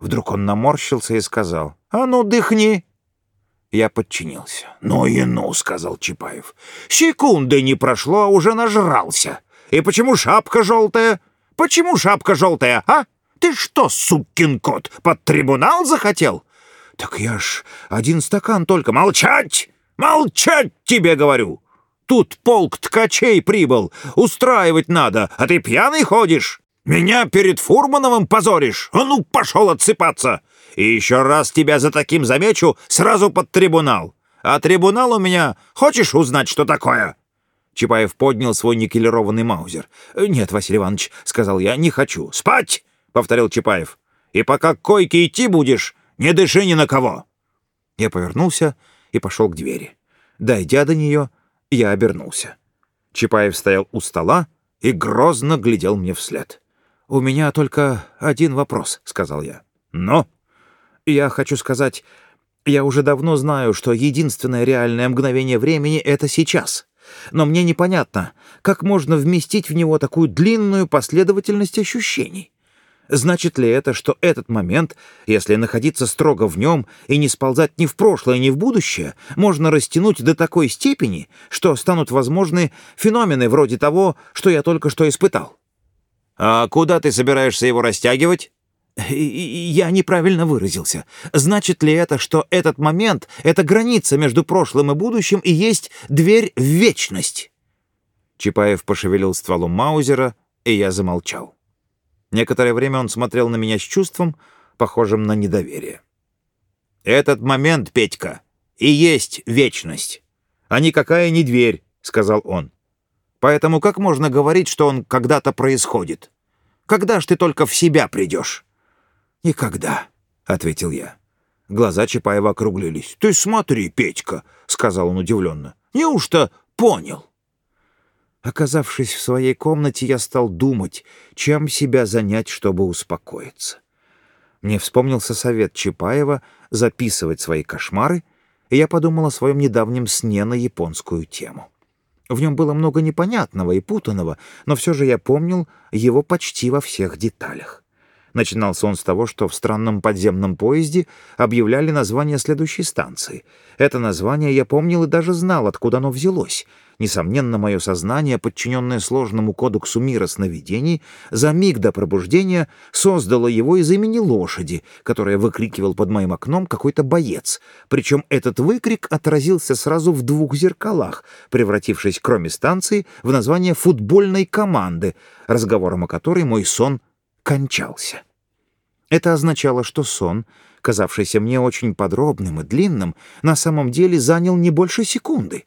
Вдруг он наморщился и сказал, «А ну, дыхни!» Я подчинился. «Ну и ну», — сказал Чапаев. «Секунды не прошло, а уже нажрался. И почему шапка желтая? Почему шапка желтая, а? Ты что, сукин кот, под трибунал захотел?» «Так я ж один стакан только. Молчать! Молчать тебе говорю! Тут полк ткачей прибыл, устраивать надо, а ты пьяный ходишь? Меня перед Фурмановым позоришь? А ну, пошел отсыпаться! И еще раз тебя за таким замечу, сразу под трибунал. А трибунал у меня... Хочешь узнать, что такое?» Чапаев поднял свой никелированный маузер. «Нет, Василий Иванович», — сказал я, — «не хочу». «Спать!» — повторил Чапаев. «И пока к койке идти будешь, не дыши ни на кого!» Я повернулся и пошел к двери. Дойдя до нее, я обернулся. Чапаев стоял у стола и грозно глядел мне вслед. «У меня только один вопрос», — сказал я. «Но?» «Я хочу сказать, я уже давно знаю, что единственное реальное мгновение времени — это сейчас. Но мне непонятно, как можно вместить в него такую длинную последовательность ощущений. Значит ли это, что этот момент, если находиться строго в нем и не сползать ни в прошлое, ни в будущее, можно растянуть до такой степени, что станут возможны феномены вроде того, что я только что испытал? «А куда ты собираешься его растягивать?» Я неправильно выразился. Значит ли это, что этот момент — это граница между прошлым и будущим и есть дверь в вечность?» Чапаев пошевелил стволом Маузера, и я замолчал. Некоторое время он смотрел на меня с чувством, похожим на недоверие. «Этот момент, Петька, и есть вечность, а никакая не дверь», — сказал он. «Поэтому как можно говорить, что он когда-то происходит? Когда ж ты только в себя придешь?» «Никогда», — ответил я. Глаза Чапаева округлились. «Ты смотри, Петька», — сказал он удивленно. «Неужто понял?» Оказавшись в своей комнате, я стал думать, чем себя занять, чтобы успокоиться. Мне вспомнился совет Чапаева записывать свои кошмары, и я подумал о своем недавнем сне на японскую тему. В нем было много непонятного и путанного, но все же я помнил его почти во всех деталях. Начинался он с того, что в странном подземном поезде объявляли название следующей станции. Это название я помнил и даже знал, откуда оно взялось. Несомненно, мое сознание, подчиненное сложному кодексу мира сновидений, за миг до пробуждения создало его из имени лошади, которое выкрикивал под моим окном какой-то боец. Причем этот выкрик отразился сразу в двух зеркалах, превратившись, кроме станции, в название футбольной команды, разговором о которой мой сон кончался. Это означало, что сон, казавшийся мне очень подробным и длинным, на самом деле занял не больше секунды.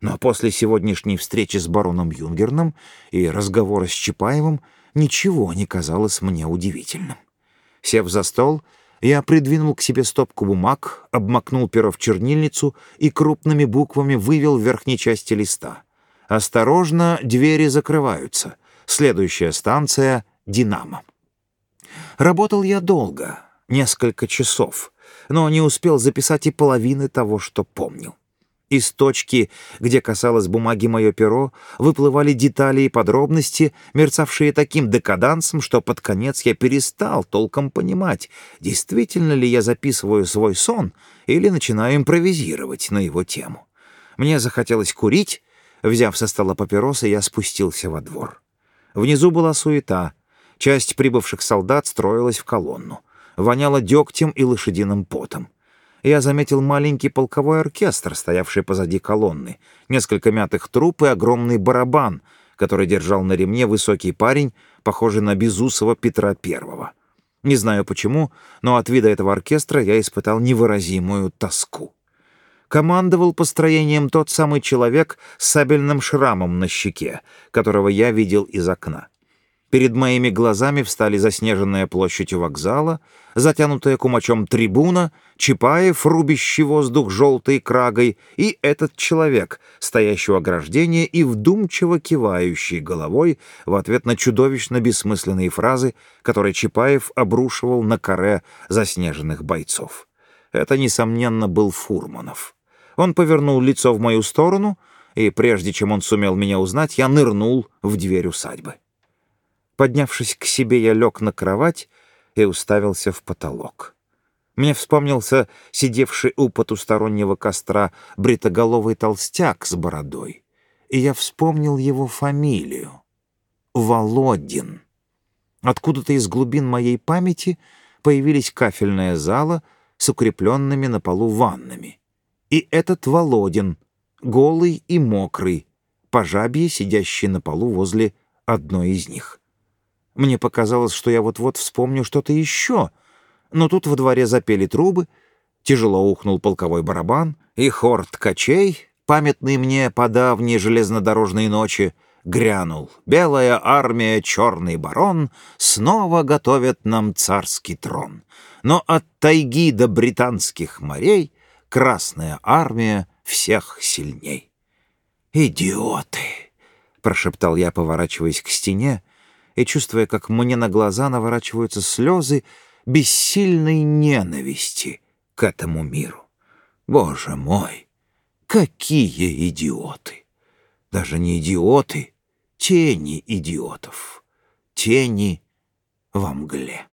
Но после сегодняшней встречи с бароном Юнгерном и разговора с Чапаевым ничего не казалось мне удивительным. Сев за стол, я придвинул к себе стопку бумаг, обмакнул перо в чернильницу и крупными буквами вывел в верхней части листа. «Осторожно, двери закрываются. Следующая станция — «Динамо». Работал я долго, несколько часов, но не успел записать и половины того, что помнил. Из точки, где касалось бумаги мое перо, выплывали детали и подробности, мерцавшие таким декадансом, что под конец я перестал толком понимать, действительно ли я записываю свой сон или начинаю импровизировать на его тему. Мне захотелось курить, взяв со стола папиросы, я спустился во двор. Внизу была суета — Часть прибывших солдат строилась в колонну. Воняло дегтем и лошадиным потом. Я заметил маленький полковой оркестр, стоявший позади колонны, несколько мятых труп и огромный барабан, который держал на ремне высокий парень, похожий на Безусова Петра Первого. Не знаю почему, но от вида этого оркестра я испытал невыразимую тоску. Командовал построением тот самый человек с сабельным шрамом на щеке, которого я видел из окна. Перед моими глазами встали заснеженная площадь вокзала, затянутая кумачом трибуна, Чапаев, рубящий воздух желтой крагой, и этот человек, стоящий у ограждения и вдумчиво кивающий головой в ответ на чудовищно бессмысленные фразы, которые Чапаев обрушивал на коре заснеженных бойцов. Это, несомненно, был Фурманов. Он повернул лицо в мою сторону, и прежде чем он сумел меня узнать, я нырнул в дверь усадьбы. Поднявшись к себе, я лег на кровать и уставился в потолок. Мне вспомнился сидевший у потустороннего костра бритоголовый толстяк с бородой, и я вспомнил его фамилию — Володин. Откуда-то из глубин моей памяти появились кафельная зала с укрепленными на полу ваннами. И этот Володин, голый и мокрый, по жабье сидящий на полу возле одной из них. Мне показалось, что я вот-вот вспомню что-то еще, но тут во дворе запели трубы, тяжело ухнул полковой барабан, и хор ткачей, памятный мне по давней железнодорожной ночи, грянул. Белая армия, черный барон снова готовят нам царский трон. Но от тайги до британских морей Красная армия всех сильней. «Идиоты!» — прошептал я, поворачиваясь к стене, и чувствуя, как мне на глаза наворачиваются слезы бессильной ненависти к этому миру. Боже мой, какие идиоты! Даже не идиоты, тени идиотов, тени во мгле.